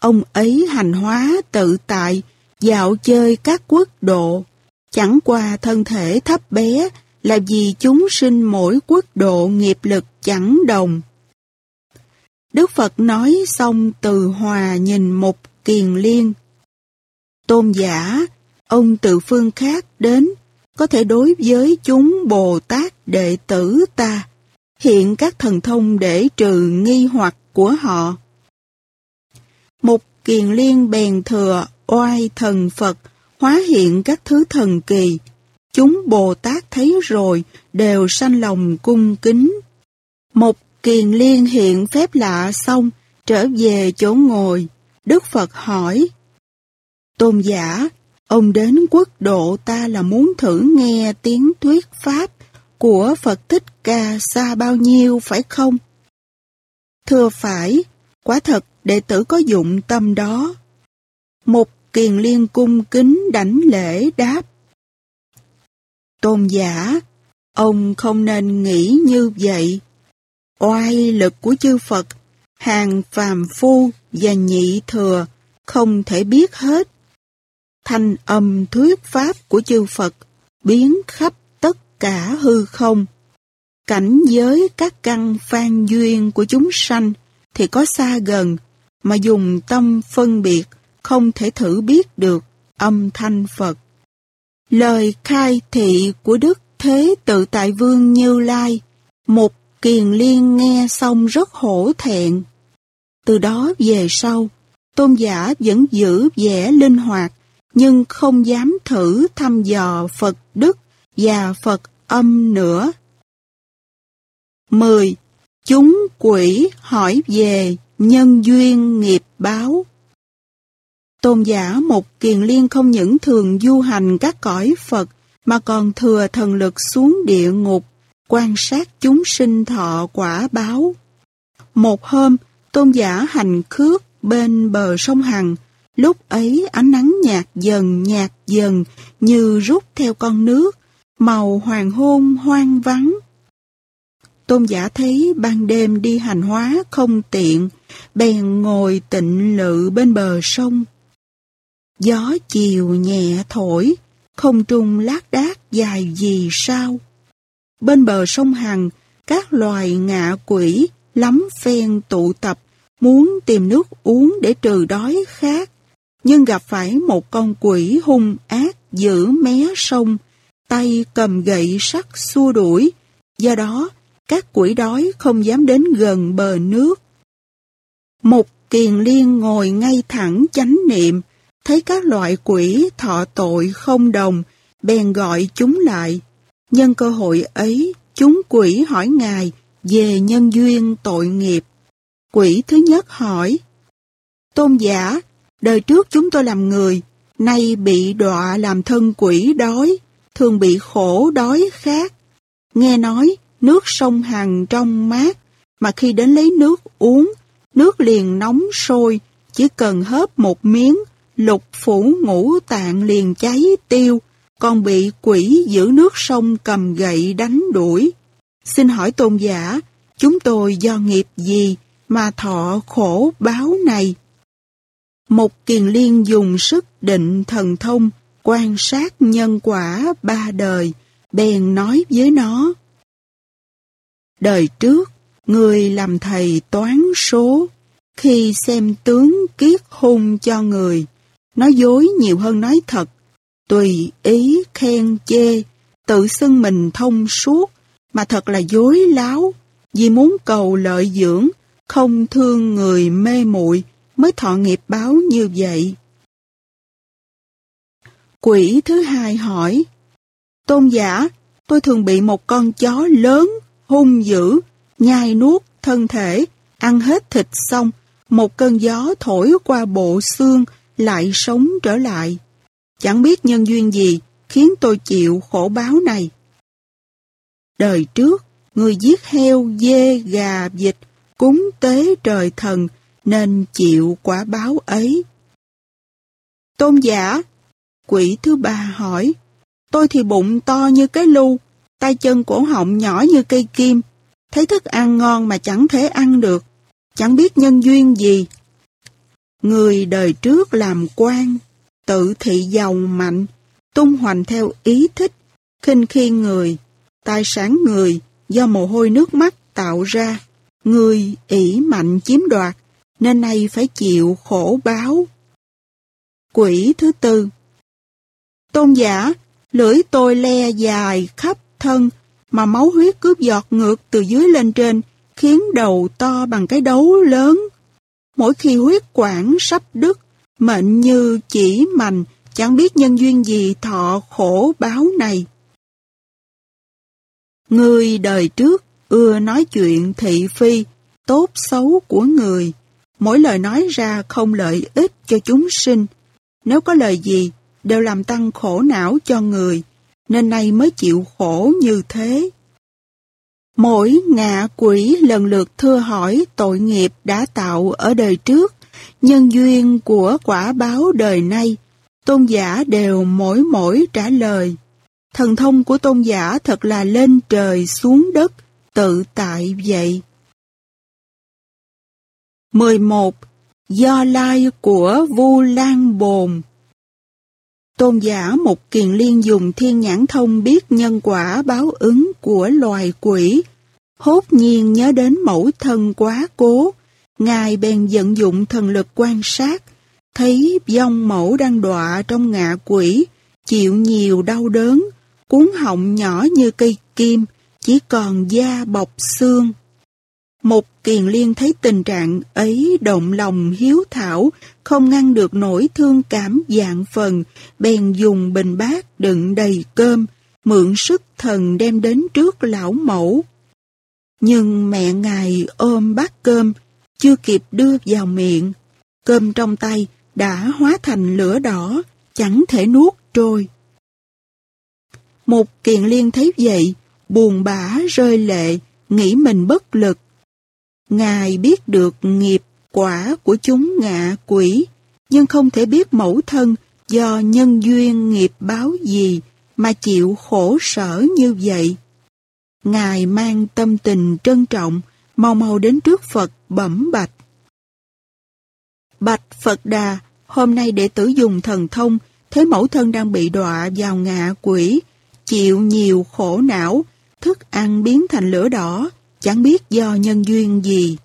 Speaker 1: Ông ấy hành hóa tự tại, dạo chơi các quốc độ. Chẳng qua thân thể thấp bé là vì chúng sinh mỗi quốc độ nghiệp lực chẳng đồng. Đức Phật nói xong từ hòa nhìn một kiền liên. Tôn giả, ông từ phương khác đến, có thể đối với chúng Bồ Tát đệ tử ta, hiện các thần thông để trừ nghi hoặc của họ. Một kiền liên bèn thừa oai thần Phật hóa hiện các thứ thần kỳ. Chúng Bồ Tát thấy rồi đều sanh lòng cung kính. Một kiền liên hiện phép lạ xong trở về chỗ ngồi. Đức Phật hỏi Tôn giả, ông đến quốc độ ta là muốn thử nghe tiếng thuyết pháp của Phật Thích Ca xa bao nhiêu phải không? Thưa phải, quả thật đệ tử có dụng tâm đó. Một kiền liên cung kính đảnh lễ đáp. Tôn giả, Ông không nên nghĩ như vậy. Oai lực của chư Phật, hàng phàm phu và nhị thừa không thể biết hết. Thanh âm thuyết pháp của chư Phật biến khắp tất cả hư không. Cảnh giới các căn phan duyên của chúng sanh thì có xa gần, mà dùng tâm phân biệt không thể thử biết được âm thanh Phật. Lời khai thị của Đức Thế Tự Tại Vương Như Lai, một kiền liên nghe xong rất hổ thẹn. Từ đó về sau, tôn giả vẫn giữ vẻ linh hoạt, nhưng không dám thử thăm dò Phật Đức và Phật âm nữa. 10. Chúng quỷ hỏi về nhân duyên nghiệp báo. Tôn giả một kiền liên không những thường du hành các cõi Phật, mà còn thừa thần lực xuống địa ngục, quan sát chúng sinh thọ quả báo. Một hôm, tôn giả hành khước bên bờ sông Hằng, lúc ấy ánh nắng nhạt dần nhạt dần như rút theo con nước, màu hoàng hôn hoang vắng. Tôn giả thấy ban đêm đi hành hóa không tiện, bèn ngồi tịnh lự bên bờ sông. Gió chiều nhẹ thổi, không trung lác đác dài gì sao. Bên bờ sông Hằng, các loài ngạ quỷ lắm phen tụ tập, muốn tìm nước uống để trừ đói khát, nhưng gặp phải một con quỷ hung ác giữ mé sông, tay cầm gậy sắt xua đuổi, do đó các quỷ đói không dám đến gần bờ nước. Một kiền liên ngồi ngay thẳng chánh niệm, thấy các loại quỷ thọ tội không đồng, bèn gọi chúng lại. Nhân cơ hội ấy, chúng quỷ hỏi Ngài về nhân duyên tội nghiệp. Quỷ thứ nhất hỏi, Tôn giả, đời trước chúng tôi làm người, nay bị đọa làm thân quỷ đói, thường bị khổ đói khát. Nghe nói, nước sông Hằng trong mát, mà khi đến lấy nước uống, nước liền nóng sôi, chỉ cần hớp một miếng, lục phủ ngũ tạng liền cháy tiêu, còn bị quỷ giữ nước sông cầm gậy đánh đuổi. Xin hỏi tôn giả, chúng tôi do nghiệp gì mà thọ khổ báo này? Một kiền liên dùng sức định thần thông, quan sát nhân quả ba đời, bèn nói với nó. Đời trước, người làm thầy toán số, khi xem tướng kiết hung cho người, nói dối nhiều hơn nói thật, tùy ý khen chê, tự xưng mình thông suốt, mà thật là dối láo, vì muốn cầu lợi dưỡng, không thương người mê muội mới thọ nghiệp báo như vậy. Quỷ thứ hai hỏi, Tôn giả, tôi thường bị một con chó lớn, hung dữ, nhai nuốt thân thể, ăn hết thịt xong, một cơn gió thổi qua bộ xương, lại sống trở lại. Chẳng biết nhân duyên gì khiến tôi chịu khổ báo này. Đời trước, người giết heo, dê, gà, vịt, cúng tế trời thần nên chịu quả báo ấy. Tôn giả, quỷ thứ ba hỏi, tôi thì bụng to như cái lu, tay chân cổ họng nhỏ như cây kim, thấy thức ăn ngon mà chẳng thể ăn được, chẳng biết nhân duyên gì. Người đời trước làm quan, tự thị giàu mạnh, tung hoành theo ý thích, khinh khi người, tài sản người do mồ hôi nước mắt tạo ra, người ỷ mạnh chiếm đoạt, nên nay phải chịu khổ báo. Quỷ thứ tư Tôn giả, lưỡi tôi le dài khắp thân, mà máu huyết cướp giọt ngược từ dưới lên trên, khiến đầu to bằng cái đấu lớn. Mỗi khi huyết quản sắp đứt, mệnh như chỉ mành, chẳng biết nhân duyên gì thọ khổ báo này. Người đời trước ưa nói chuyện thị phi, tốt xấu của người, mỗi lời nói ra không lợi ích cho chúng sinh. Nếu có lời gì, đều làm tăng khổ não cho người, nên nay mới chịu khổ như thế. Mỗi ngạ quỷ lần lượt thưa hỏi tội nghiệp đã tạo ở đời trước, nhân duyên của quả báo đời nay, tôn giả đều mỗi mỗi trả lời. Thần thông của tôn giả thật là lên trời xuống đất, tự tại vậy. 11. Do lai của Vu Lan Bồn. Tôn giả một kiền liên dùng thiên nhãn thông biết nhân quả báo ứng của loài quỷ, hốt nhiên nhớ đến mẫu thân quá cố, Ngài bèn vận dụng thần lực quan sát, thấy dòng mẫu đang đọa trong ngạ quỷ, chịu nhiều đau đớn, cuốn họng nhỏ như cây kim, chỉ còn da bọc xương. Một kiền liên thấy tình trạng ấy động lòng hiếu thảo, không ngăn được nỗi thương cảm dạng phần, bèn dùng bình bát đựng đầy cơm, mượn sức thần đem đến trước lão mẫu. Nhưng mẹ ngài ôm bát cơm, chưa kịp đưa vào miệng, cơm trong tay đã hóa thành lửa đỏ, chẳng thể nuốt trôi. Một kiền liên thấy vậy, buồn bã rơi lệ, nghĩ mình bất lực. Ngài biết được nghiệp quả của chúng ngạ quỷ, nhưng không thể biết mẫu thân do nhân duyên nghiệp báo gì mà chịu khổ sở như vậy. Ngài mang tâm tình trân trọng, mau mau đến trước Phật bẩm bạch. Bạch Phật Đà, hôm nay đệ tử dùng thần thông, thấy mẫu thân đang bị đọa vào ngạ quỷ, chịu nhiều khổ não, thức ăn biến thành lửa đỏ, chẳng biết do nhân duyên gì.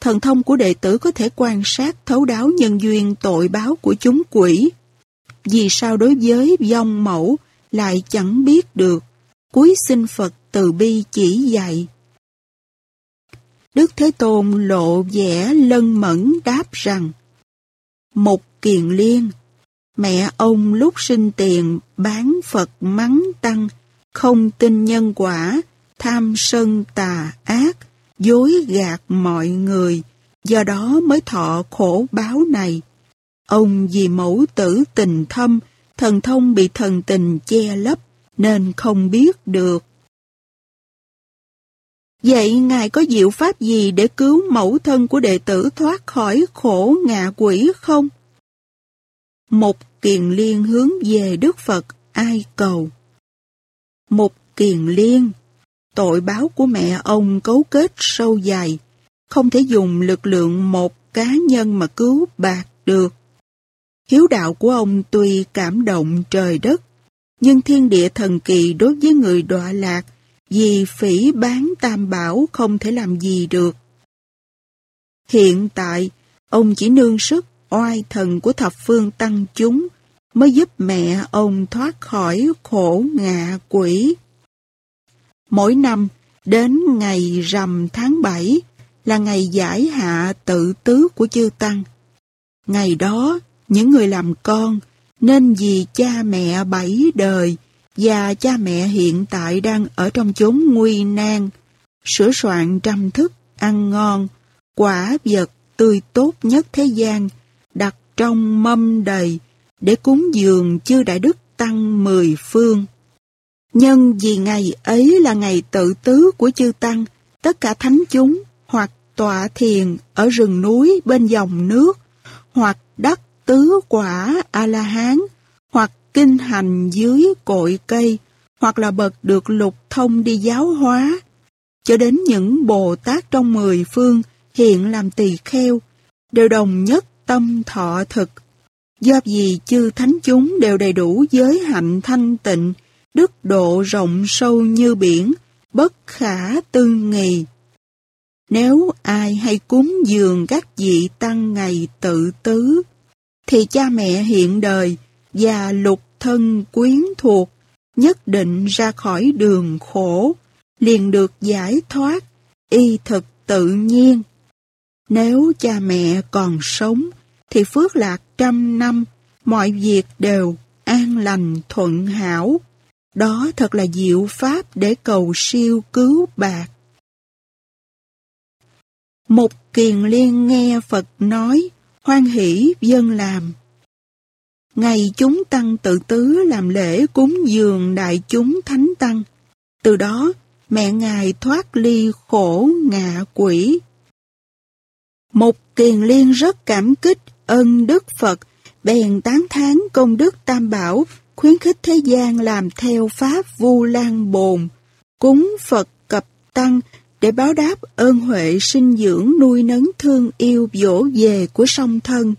Speaker 1: Thần thông của đệ tử có thể quan sát thấu đáo nhân duyên tội báo của chúng quỷ. Vì sao đối với vong mẫu lại chẳng biết được, cuối xin Phật từ bi chỉ dạy. Đức Thế Tôn lộ vẻ lân mẫn đáp rằng Một kiền liên Mẹ ông lúc sinh tiền bán Phật mắng tăng Không tin nhân quả Tham sân tà ác Dối gạt mọi người Do đó mới thọ khổ báo này Ông vì mẫu tử tình thâm Thần thông bị thần tình che lấp Nên không biết được Vậy Ngài có diệu pháp gì để cứu mẫu thân của đệ tử thoát khỏi khổ ngạ quỷ không? Một kiền liên hướng về Đức Phật ai cầu. Một kiền liên, tội báo của mẹ ông cấu kết sâu dài, không thể dùng lực lượng một cá nhân mà cứu bạc được. Hiếu đạo của ông tuy cảm động trời đất, nhưng thiên địa thần kỳ đối với người đọa lạc vì phỉ bán tam bảo không thể làm gì được. Hiện tại, ông chỉ nương sức oai thần của thập phương tăng chúng mới giúp mẹ ông thoát khỏi khổ ngạ quỷ. Mỗi năm, đến ngày rằm tháng 7 là ngày giải hạ tự tứ của chư Tăng. Ngày đó, những người làm con nên vì cha mẹ bảy đời và cha mẹ hiện tại đang ở trong chốn nguy nan, sửa soạn trăm thức, ăn ngon, quả vật tươi tốt nhất thế gian, đặt trong mâm đầy, để cúng dường chư đại đức tăng mười phương. Nhân vì ngày ấy là ngày tự tứ của chư tăng, tất cả thánh chúng hoặc tọa thiền ở rừng núi bên dòng nước, hoặc đắc tứ quả A-la-hán, hoặc kinh hành dưới cội cây, hoặc là bậc được lục thông đi giáo hóa, cho đến những Bồ Tát trong mười phương hiện làm tỳ kheo, đều đồng nhất tâm thọ thực. Do vì chư thánh chúng đều đầy đủ giới hạnh thanh tịnh, đức độ rộng sâu như biển, bất khả tư nghì. Nếu ai hay cúng dường các vị tăng ngày tự tứ, thì cha mẹ hiện đời và lục thân quyến thuộc nhất định ra khỏi đường khổ, liền được giải thoát, y thực tự nhiên. Nếu cha mẹ còn sống, thì phước lạc trăm năm, mọi việc đều an lành thuận hảo. Đó thật là diệu pháp để cầu siêu cứu bạc. Một kiền liên nghe Phật nói, hoan hỷ dân làm. Ngày chúng tăng tự tứ làm lễ cúng dường đại chúng thánh tăng. Từ đó, mẹ Ngài thoát ly khổ ngạ quỷ. Một kiền liên rất cảm kích ân Đức Phật, bèn tán thán công đức Tam Bảo khuyến khích thế gian làm theo pháp vu lan bồn, cúng Phật cập tăng để báo đáp ơn huệ sinh dưỡng nuôi nấng thương yêu dỗ về của song thân.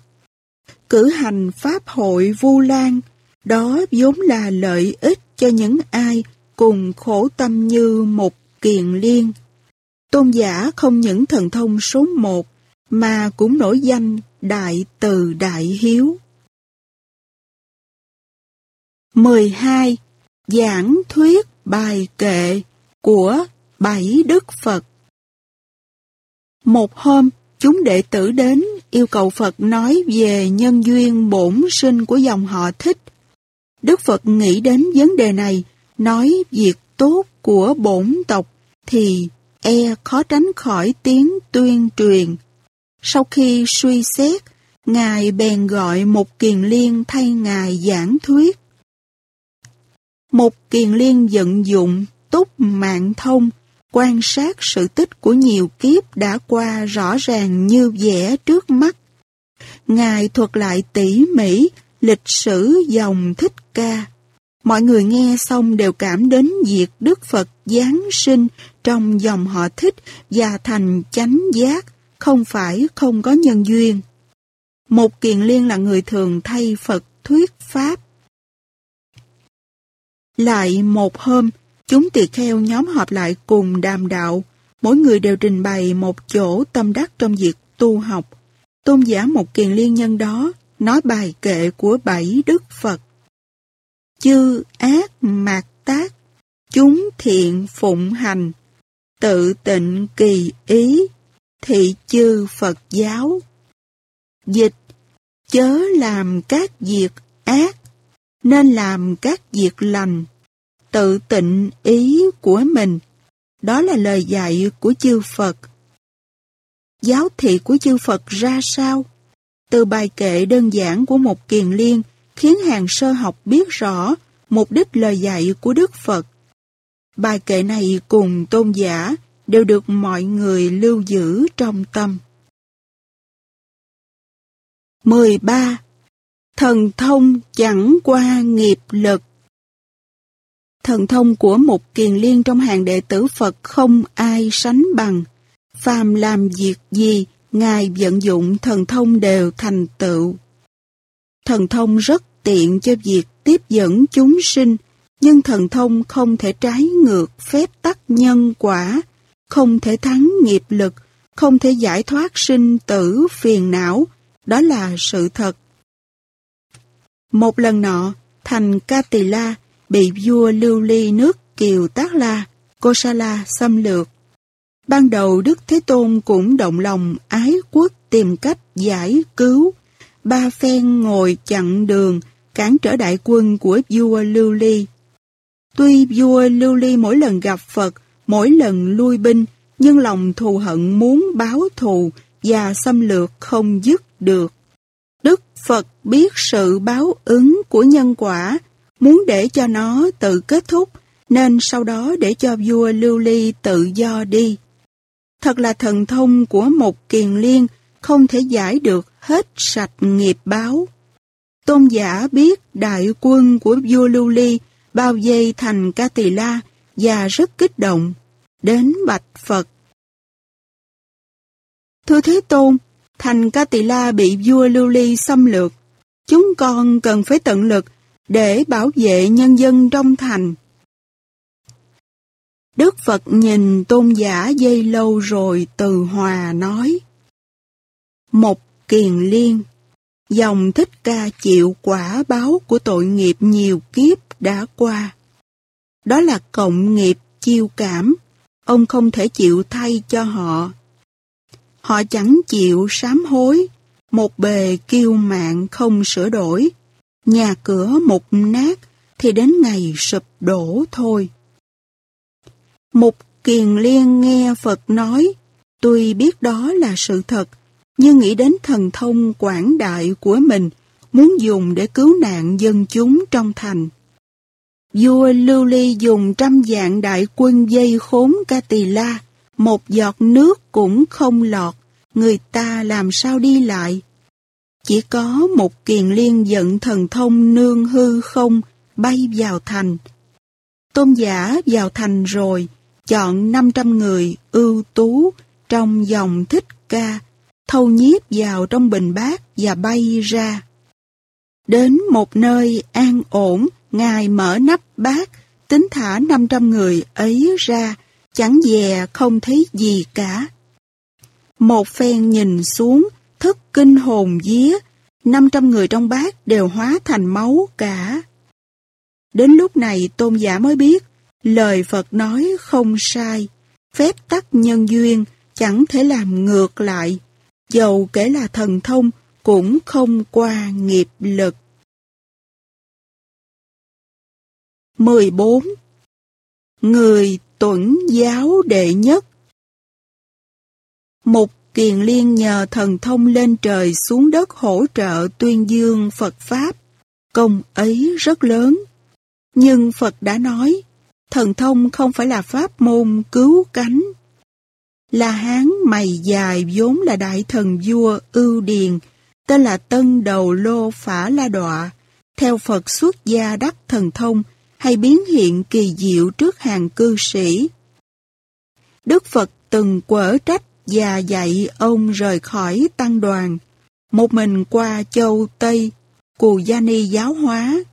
Speaker 1: Cử hành pháp hội vu lan, đó vốn là lợi ích cho những ai cùng khổ tâm như một kiền liên. Tôn giả không những thần thông số một, mà cũng nổi danh Đại Từ Đại Hiếu. 12. Giảng thuyết bài kệ của Bảy Đức Phật Một hôm, chúng đệ tử đến yêu cầu Phật nói về nhân duyên bổn sinh của dòng họ thích. Đức Phật nghĩ đến vấn đề này, nói việc tốt của bổn tộc thì e khó tránh khỏi tiếng tuyên truyền. Sau khi suy xét, Ngài bèn gọi một kiền liên thay Ngài giảng thuyết. Một kiền liên vận dụng túc mạng thông, quan sát sự tích của nhiều kiếp đã qua rõ ràng như vẽ trước mắt. Ngài thuật lại tỉ mỉ lịch sử dòng thích ca. Mọi người nghe xong đều cảm đến việc Đức Phật Giáng sinh trong dòng họ thích và thành chánh giác, không phải không có nhân duyên. Một kiền liên là người thường thay Phật thuyết Pháp. Lại một hôm, chúng tỳ kheo nhóm họp lại cùng đàm đạo, mỗi người đều trình bày một chỗ tâm đắc trong việc tu học. Tôn giả một kiền liên nhân đó nói bài kệ của bảy Đức Phật. Chư ác mạt tác, chúng thiện phụng hành, tự tịnh kỳ ý, thị chư Phật giáo. Dịch, chớ làm các việc ác, nên làm các việc lành, tự tịnh ý của mình. Đó là lời dạy của chư Phật. Giáo thị của chư Phật ra sao? Từ bài kệ đơn giản của một kiền liên khiến hàng sơ học biết rõ mục đích lời dạy của Đức Phật. Bài kệ này cùng tôn giả đều được mọi người lưu giữ trong tâm. 13. Thần thông chẳng qua nghiệp lực Thần thông của một kiền liên trong hàng đệ tử Phật không ai sánh bằng. Phàm làm việc gì, Ngài vận dụng thần thông đều thành tựu. Thần thông rất tiện cho việc tiếp dẫn chúng sinh, nhưng thần thông không thể trái ngược phép tắc nhân quả, không thể thắng nghiệp lực, không thể giải thoát sinh tử phiền não, đó là sự thật. Một lần nọ, thành Ca Tỳ La bị vua lưu ly nước Kiều Tác La, Kosala xâm lược. Ban đầu Đức Thế Tôn cũng động lòng ái quốc tìm cách giải cứu. Ba phen ngồi chặn đường, cản trở đại quân của vua Lưu Ly. Tuy vua Lưu Ly mỗi lần gặp Phật, mỗi lần lui binh, nhưng lòng thù hận muốn báo thù và xâm lược không dứt được. Phật biết sự báo ứng của nhân quả, muốn để cho nó tự kết thúc, nên sau đó để cho vua Lưu Ly tự do đi. Thật là thần thông của một kiền liên, không thể giải được hết sạch nghiệp báo. Tôn giả biết đại quân của vua Lưu Ly bao vây thành Ca Tỳ La và rất kích động, đến bạch Phật. Thưa Thế Tôn, thành Ca Tỳ La bị vua Lưu Ly xâm lược. Chúng con cần phải tận lực để bảo vệ nhân dân trong thành. Đức Phật nhìn tôn giả dây lâu rồi từ hòa nói. Một kiền liên, dòng thích ca chịu quả báo của tội nghiệp nhiều kiếp đã qua. Đó là cộng nghiệp chiêu cảm, ông không thể chịu thay cho họ. Họ chẳng chịu sám hối, một bề kiêu mạng không sửa đổi, nhà cửa mục nát thì đến ngày sụp đổ thôi. mục kiền liên nghe Phật nói, tuy biết đó là sự thật, nhưng nghĩ đến thần thông quảng đại của mình, muốn dùng để cứu nạn dân chúng trong thành. Vua Lưu Ly dùng trăm dạng đại quân dây khốn ca tỳ la, một giọt nước cũng không lọt, người ta làm sao đi lại. Chỉ có một kiền liên giận thần thông nương hư không, bay vào thành. Tôn giả vào thành rồi, chọn 500 người ưu tú trong dòng thích ca, thâu nhiếp vào trong bình bát và bay ra. Đến một nơi an ổn, Ngài mở nắp bát, tính thả 500 người ấy ra, chẳng dè không thấy gì cả. Một phen nhìn xuống, thức kinh hồn vía, 500 người trong bát đều hóa thành máu cả. Đến lúc này tôn giả mới biết, lời Phật nói không sai, phép tắc nhân duyên chẳng thể làm ngược lại, dầu kể là thần thông cũng không qua nghiệp lực. 14. Người tuẩn giáo đệ nhất Một kiền liên nhờ thần thông lên trời xuống đất hỗ trợ tuyên dương Phật Pháp. Công ấy rất lớn. Nhưng Phật đã nói, thần thông không phải là pháp môn cứu cánh. La Hán mày dài vốn là đại thần vua ưu điền, tên là Tân Đầu Lô Phả La Đọa, theo Phật xuất gia đắc thần thông, hay biến hiện kỳ diệu trước hàng cư sĩ. Đức Phật từng quở trách và dạy ông rời khỏi tăng đoàn, một mình qua châu Tây, Cù Gia Ni giáo hóa.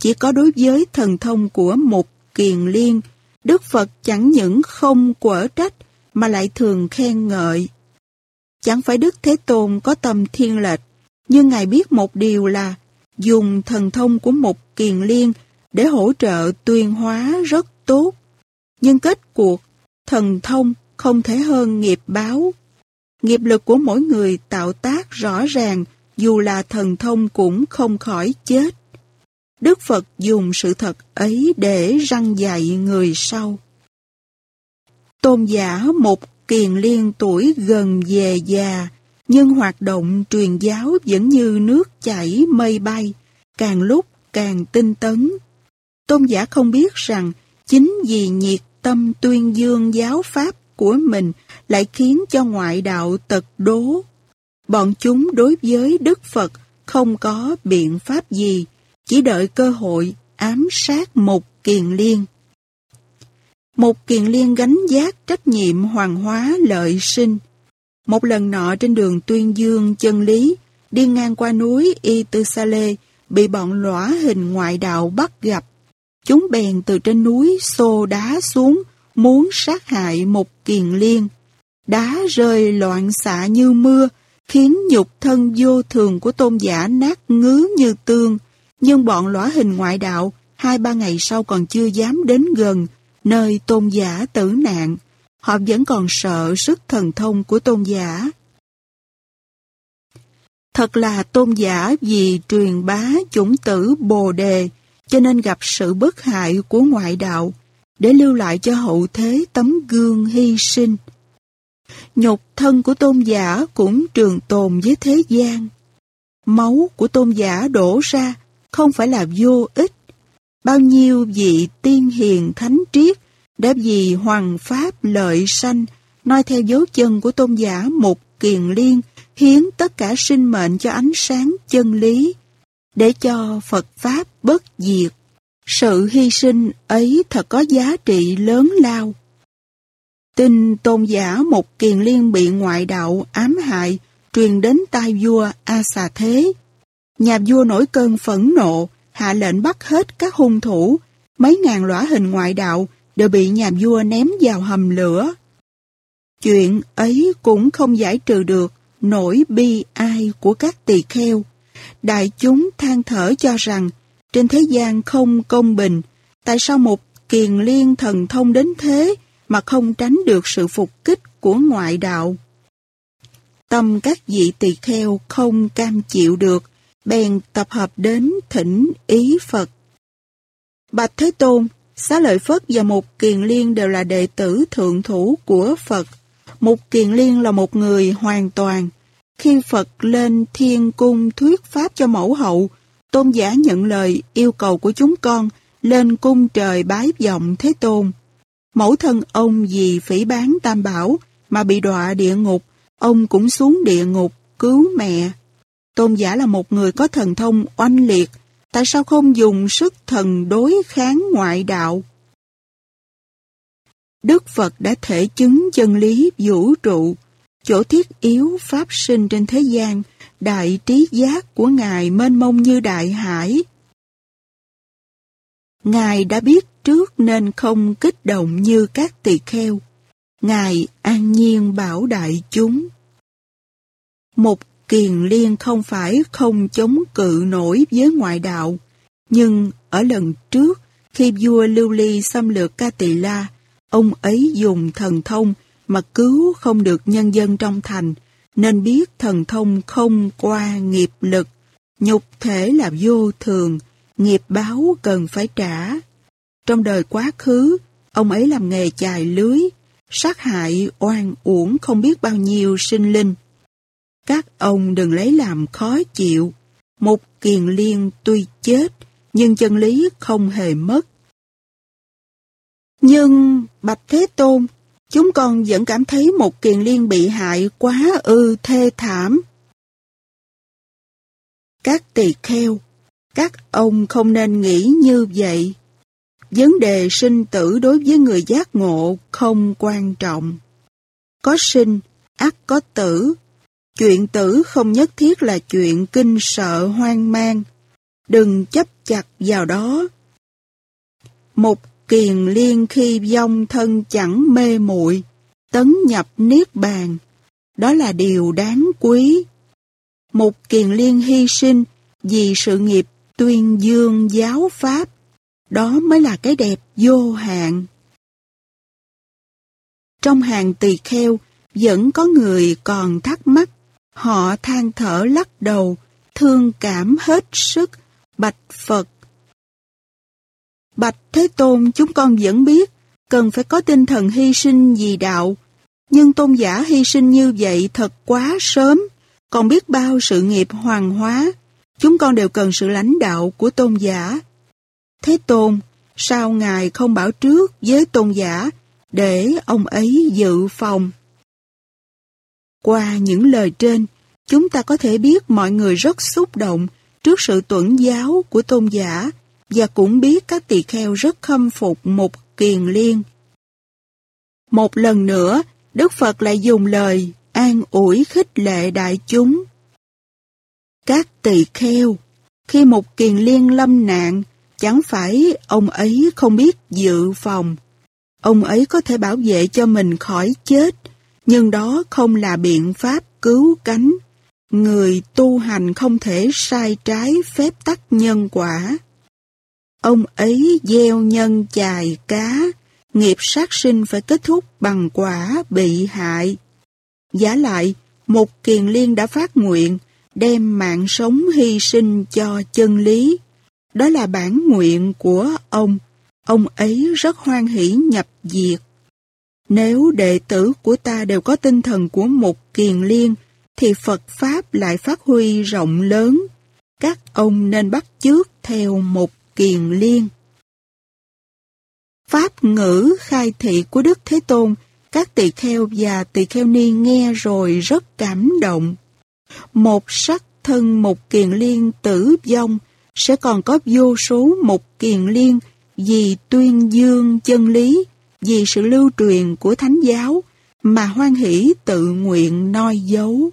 Speaker 1: Chỉ có đối với thần thông của một kiền liên, Đức Phật chẳng những không quở trách mà lại thường khen ngợi. Chẳng phải Đức Thế Tôn có tâm thiên lệch, nhưng Ngài biết một điều là dùng thần thông của một kiền liên để hỗ trợ tuyên hóa rất tốt. Nhưng kết cuộc, thần thông không thể hơn nghiệp báo. Nghiệp lực của mỗi người tạo tác rõ ràng, dù là thần thông cũng không khỏi chết. Đức Phật dùng sự thật ấy để răng dạy người sau. Tôn giả một kiền liên tuổi gần về già, nhưng hoạt động truyền giáo vẫn như nước chảy mây bay, càng lúc càng tinh tấn. Tôn giả không biết rằng chính vì nhiệt tâm tuyên dương giáo pháp của mình lại khiến cho ngoại đạo tật đố. Bọn chúng đối với Đức Phật không có biện pháp gì, chỉ đợi cơ hội ám sát một kiền liên. Một kiền liên gánh giác trách nhiệm hoàng hóa lợi sinh. Một lần nọ trên đường tuyên dương chân lý, đi ngang qua núi Y Tư Sa Lê, bị bọn lõa hình ngoại đạo bắt gặp. Chúng bèn từ trên núi xô đá xuống, muốn sát hại một kiền liên. Đá rơi loạn xạ như mưa, khiến nhục thân vô thường của tôn giả nát ngứ như tương. Nhưng bọn lõa hình ngoại đạo, hai ba ngày sau còn chưa dám đến gần, nơi tôn giả tử nạn. Họ vẫn còn sợ sức thần thông của tôn giả. Thật là tôn giả vì truyền bá chủng tử Bồ Đề, cho nên gặp sự bất hại của ngoại đạo, để lưu lại cho hậu thế tấm gương hy sinh. Nhục thân của tôn giả cũng trường tồn với thế gian. Máu của tôn giả đổ ra không phải là vô ích. Bao nhiêu vị tiên hiền thánh triết đã vì hoàng pháp lợi sanh noi theo dấu chân của tôn giả một kiền liên hiến tất cả sinh mệnh cho ánh sáng chân lý để cho Phật Pháp bất diệt. Sự hy sinh ấy thật có giá trị lớn lao. Tin tôn giả một kiền liên bị ngoại đạo ám hại truyền đến tai vua A Xà Thế. Nhà vua nổi cơn phẫn nộ, hạ lệnh bắt hết các hung thủ, mấy ngàn lõa hình ngoại đạo đều bị nhà vua ném vào hầm lửa. Chuyện ấy cũng không giải trừ được nỗi bi ai của các tỳ kheo. Đại chúng than thở cho rằng trên thế gian không công bình, tại sao một kiền liên thần thông đến thế mà không tránh được sự phục kích của ngoại đạo? Tâm các vị tỳ kheo không cam chịu được, bèn tập hợp đến thỉnh ý Phật. Bạch Thế Tôn, Xá Lợi Phất và một kiền liên đều là đệ tử thượng thủ của Phật. Một kiền liên là một người hoàn toàn. Khi Phật lên thiên cung thuyết pháp cho mẫu hậu, tôn giả nhận lời yêu cầu của chúng con lên cung trời bái vọng Thế Tôn. Mẫu thân ông vì phỉ bán tam bảo mà bị đọa địa ngục, ông cũng xuống địa ngục cứu mẹ. Tôn giả là một người có thần thông oanh liệt, Tại sao không dùng sức thần đối kháng ngoại đạo? Đức Phật đã thể chứng chân lý vũ trụ, chỗ thiết yếu pháp sinh trên thế gian, đại trí giác của Ngài mênh mông như đại hải. Ngài đã biết trước nên không kích động như các tỳ kheo. Ngài an nhiên bảo đại chúng. Một kiền liên không phải không chống cự nổi với ngoại đạo, nhưng ở lần trước, khi vua Lưu Ly xâm lược Ca Tỳ La, ông ấy dùng thần thông mà cứu không được nhân dân trong thành, nên biết thần thông không qua nghiệp lực, nhục thể là vô thường, nghiệp báo cần phải trả. Trong đời quá khứ, ông ấy làm nghề chài lưới, sát hại oan uổng không biết bao nhiêu sinh linh. Các ông đừng lấy làm khó chịu. Một kiền liên tuy chết, nhưng chân lý không hề mất. Nhưng, Bạch Thế Tôn, chúng con vẫn cảm thấy một kiền liên bị hại quá ư thê thảm. Các tỳ kheo, các ông không nên nghĩ như vậy. Vấn đề sinh tử đối với người giác ngộ không quan trọng. Có sinh, ắt có tử. Chuyện tử không nhất thiết là chuyện kinh sợ hoang mang. Đừng chấp chặt vào đó. Một kiền liên khi vong thân chẳng mê muội tấn nhập niết bàn. Đó là điều đáng quý. Một kiền liên hy sinh vì sự nghiệp tuyên dương giáo pháp đó mới là cái đẹp vô hạn. Trong hàng tỳ kheo, vẫn có người còn thắc mắc. Họ than thở lắc đầu, thương cảm hết sức, bạch Phật. Bạch Thế Tôn chúng con vẫn biết, cần phải có tinh thần hy sinh vì đạo. Nhưng tôn giả hy sinh như vậy thật quá sớm, còn biết bao sự nghiệp hoàng hóa. Chúng con đều cần sự lãnh đạo của tôn giả. Thế Tôn, sao Ngài không bảo trước với tôn giả để ông ấy dự phòng? Qua những lời trên, chúng ta có thể biết mọi người rất xúc động trước sự tuẩn giáo của tôn giả và cũng biết các tỳ kheo rất khâm phục một kiền liên. Một lần nữa, Đức Phật lại dùng lời an ủi khích lệ đại chúng. Các tỳ kheo, khi một kiền liên lâm nạn, Chẳng phải ông ấy không biết dự phòng. Ông ấy có thể bảo vệ cho mình khỏi chết, nhưng đó không là biện pháp cứu cánh. Người tu hành không thể sai trái phép tắc nhân quả. Ông ấy gieo nhân chài cá, nghiệp sát sinh phải kết thúc bằng quả bị hại. Giả lại, một kiền liên đã phát nguyện, đem mạng sống hy sinh cho chân lý. Đó là bản nguyện của ông. Ông ấy rất hoan hỷ nhập diệt. Nếu đệ tử của ta đều có tinh thần của một kiền liên, thì Phật Pháp lại phát huy rộng lớn. Các ông nên bắt chước theo một kiền liên. Pháp ngữ khai thị của Đức Thế Tôn, các tỳ kheo và tỳ kheo ni nghe rồi rất cảm động. Một sắc thân một kiền liên tử vong sẽ còn có vô số một kiền liên vì tuyên dương chân lý, vì sự lưu truyền của thánh giáo mà hoan hỷ tự nguyện noi dấu.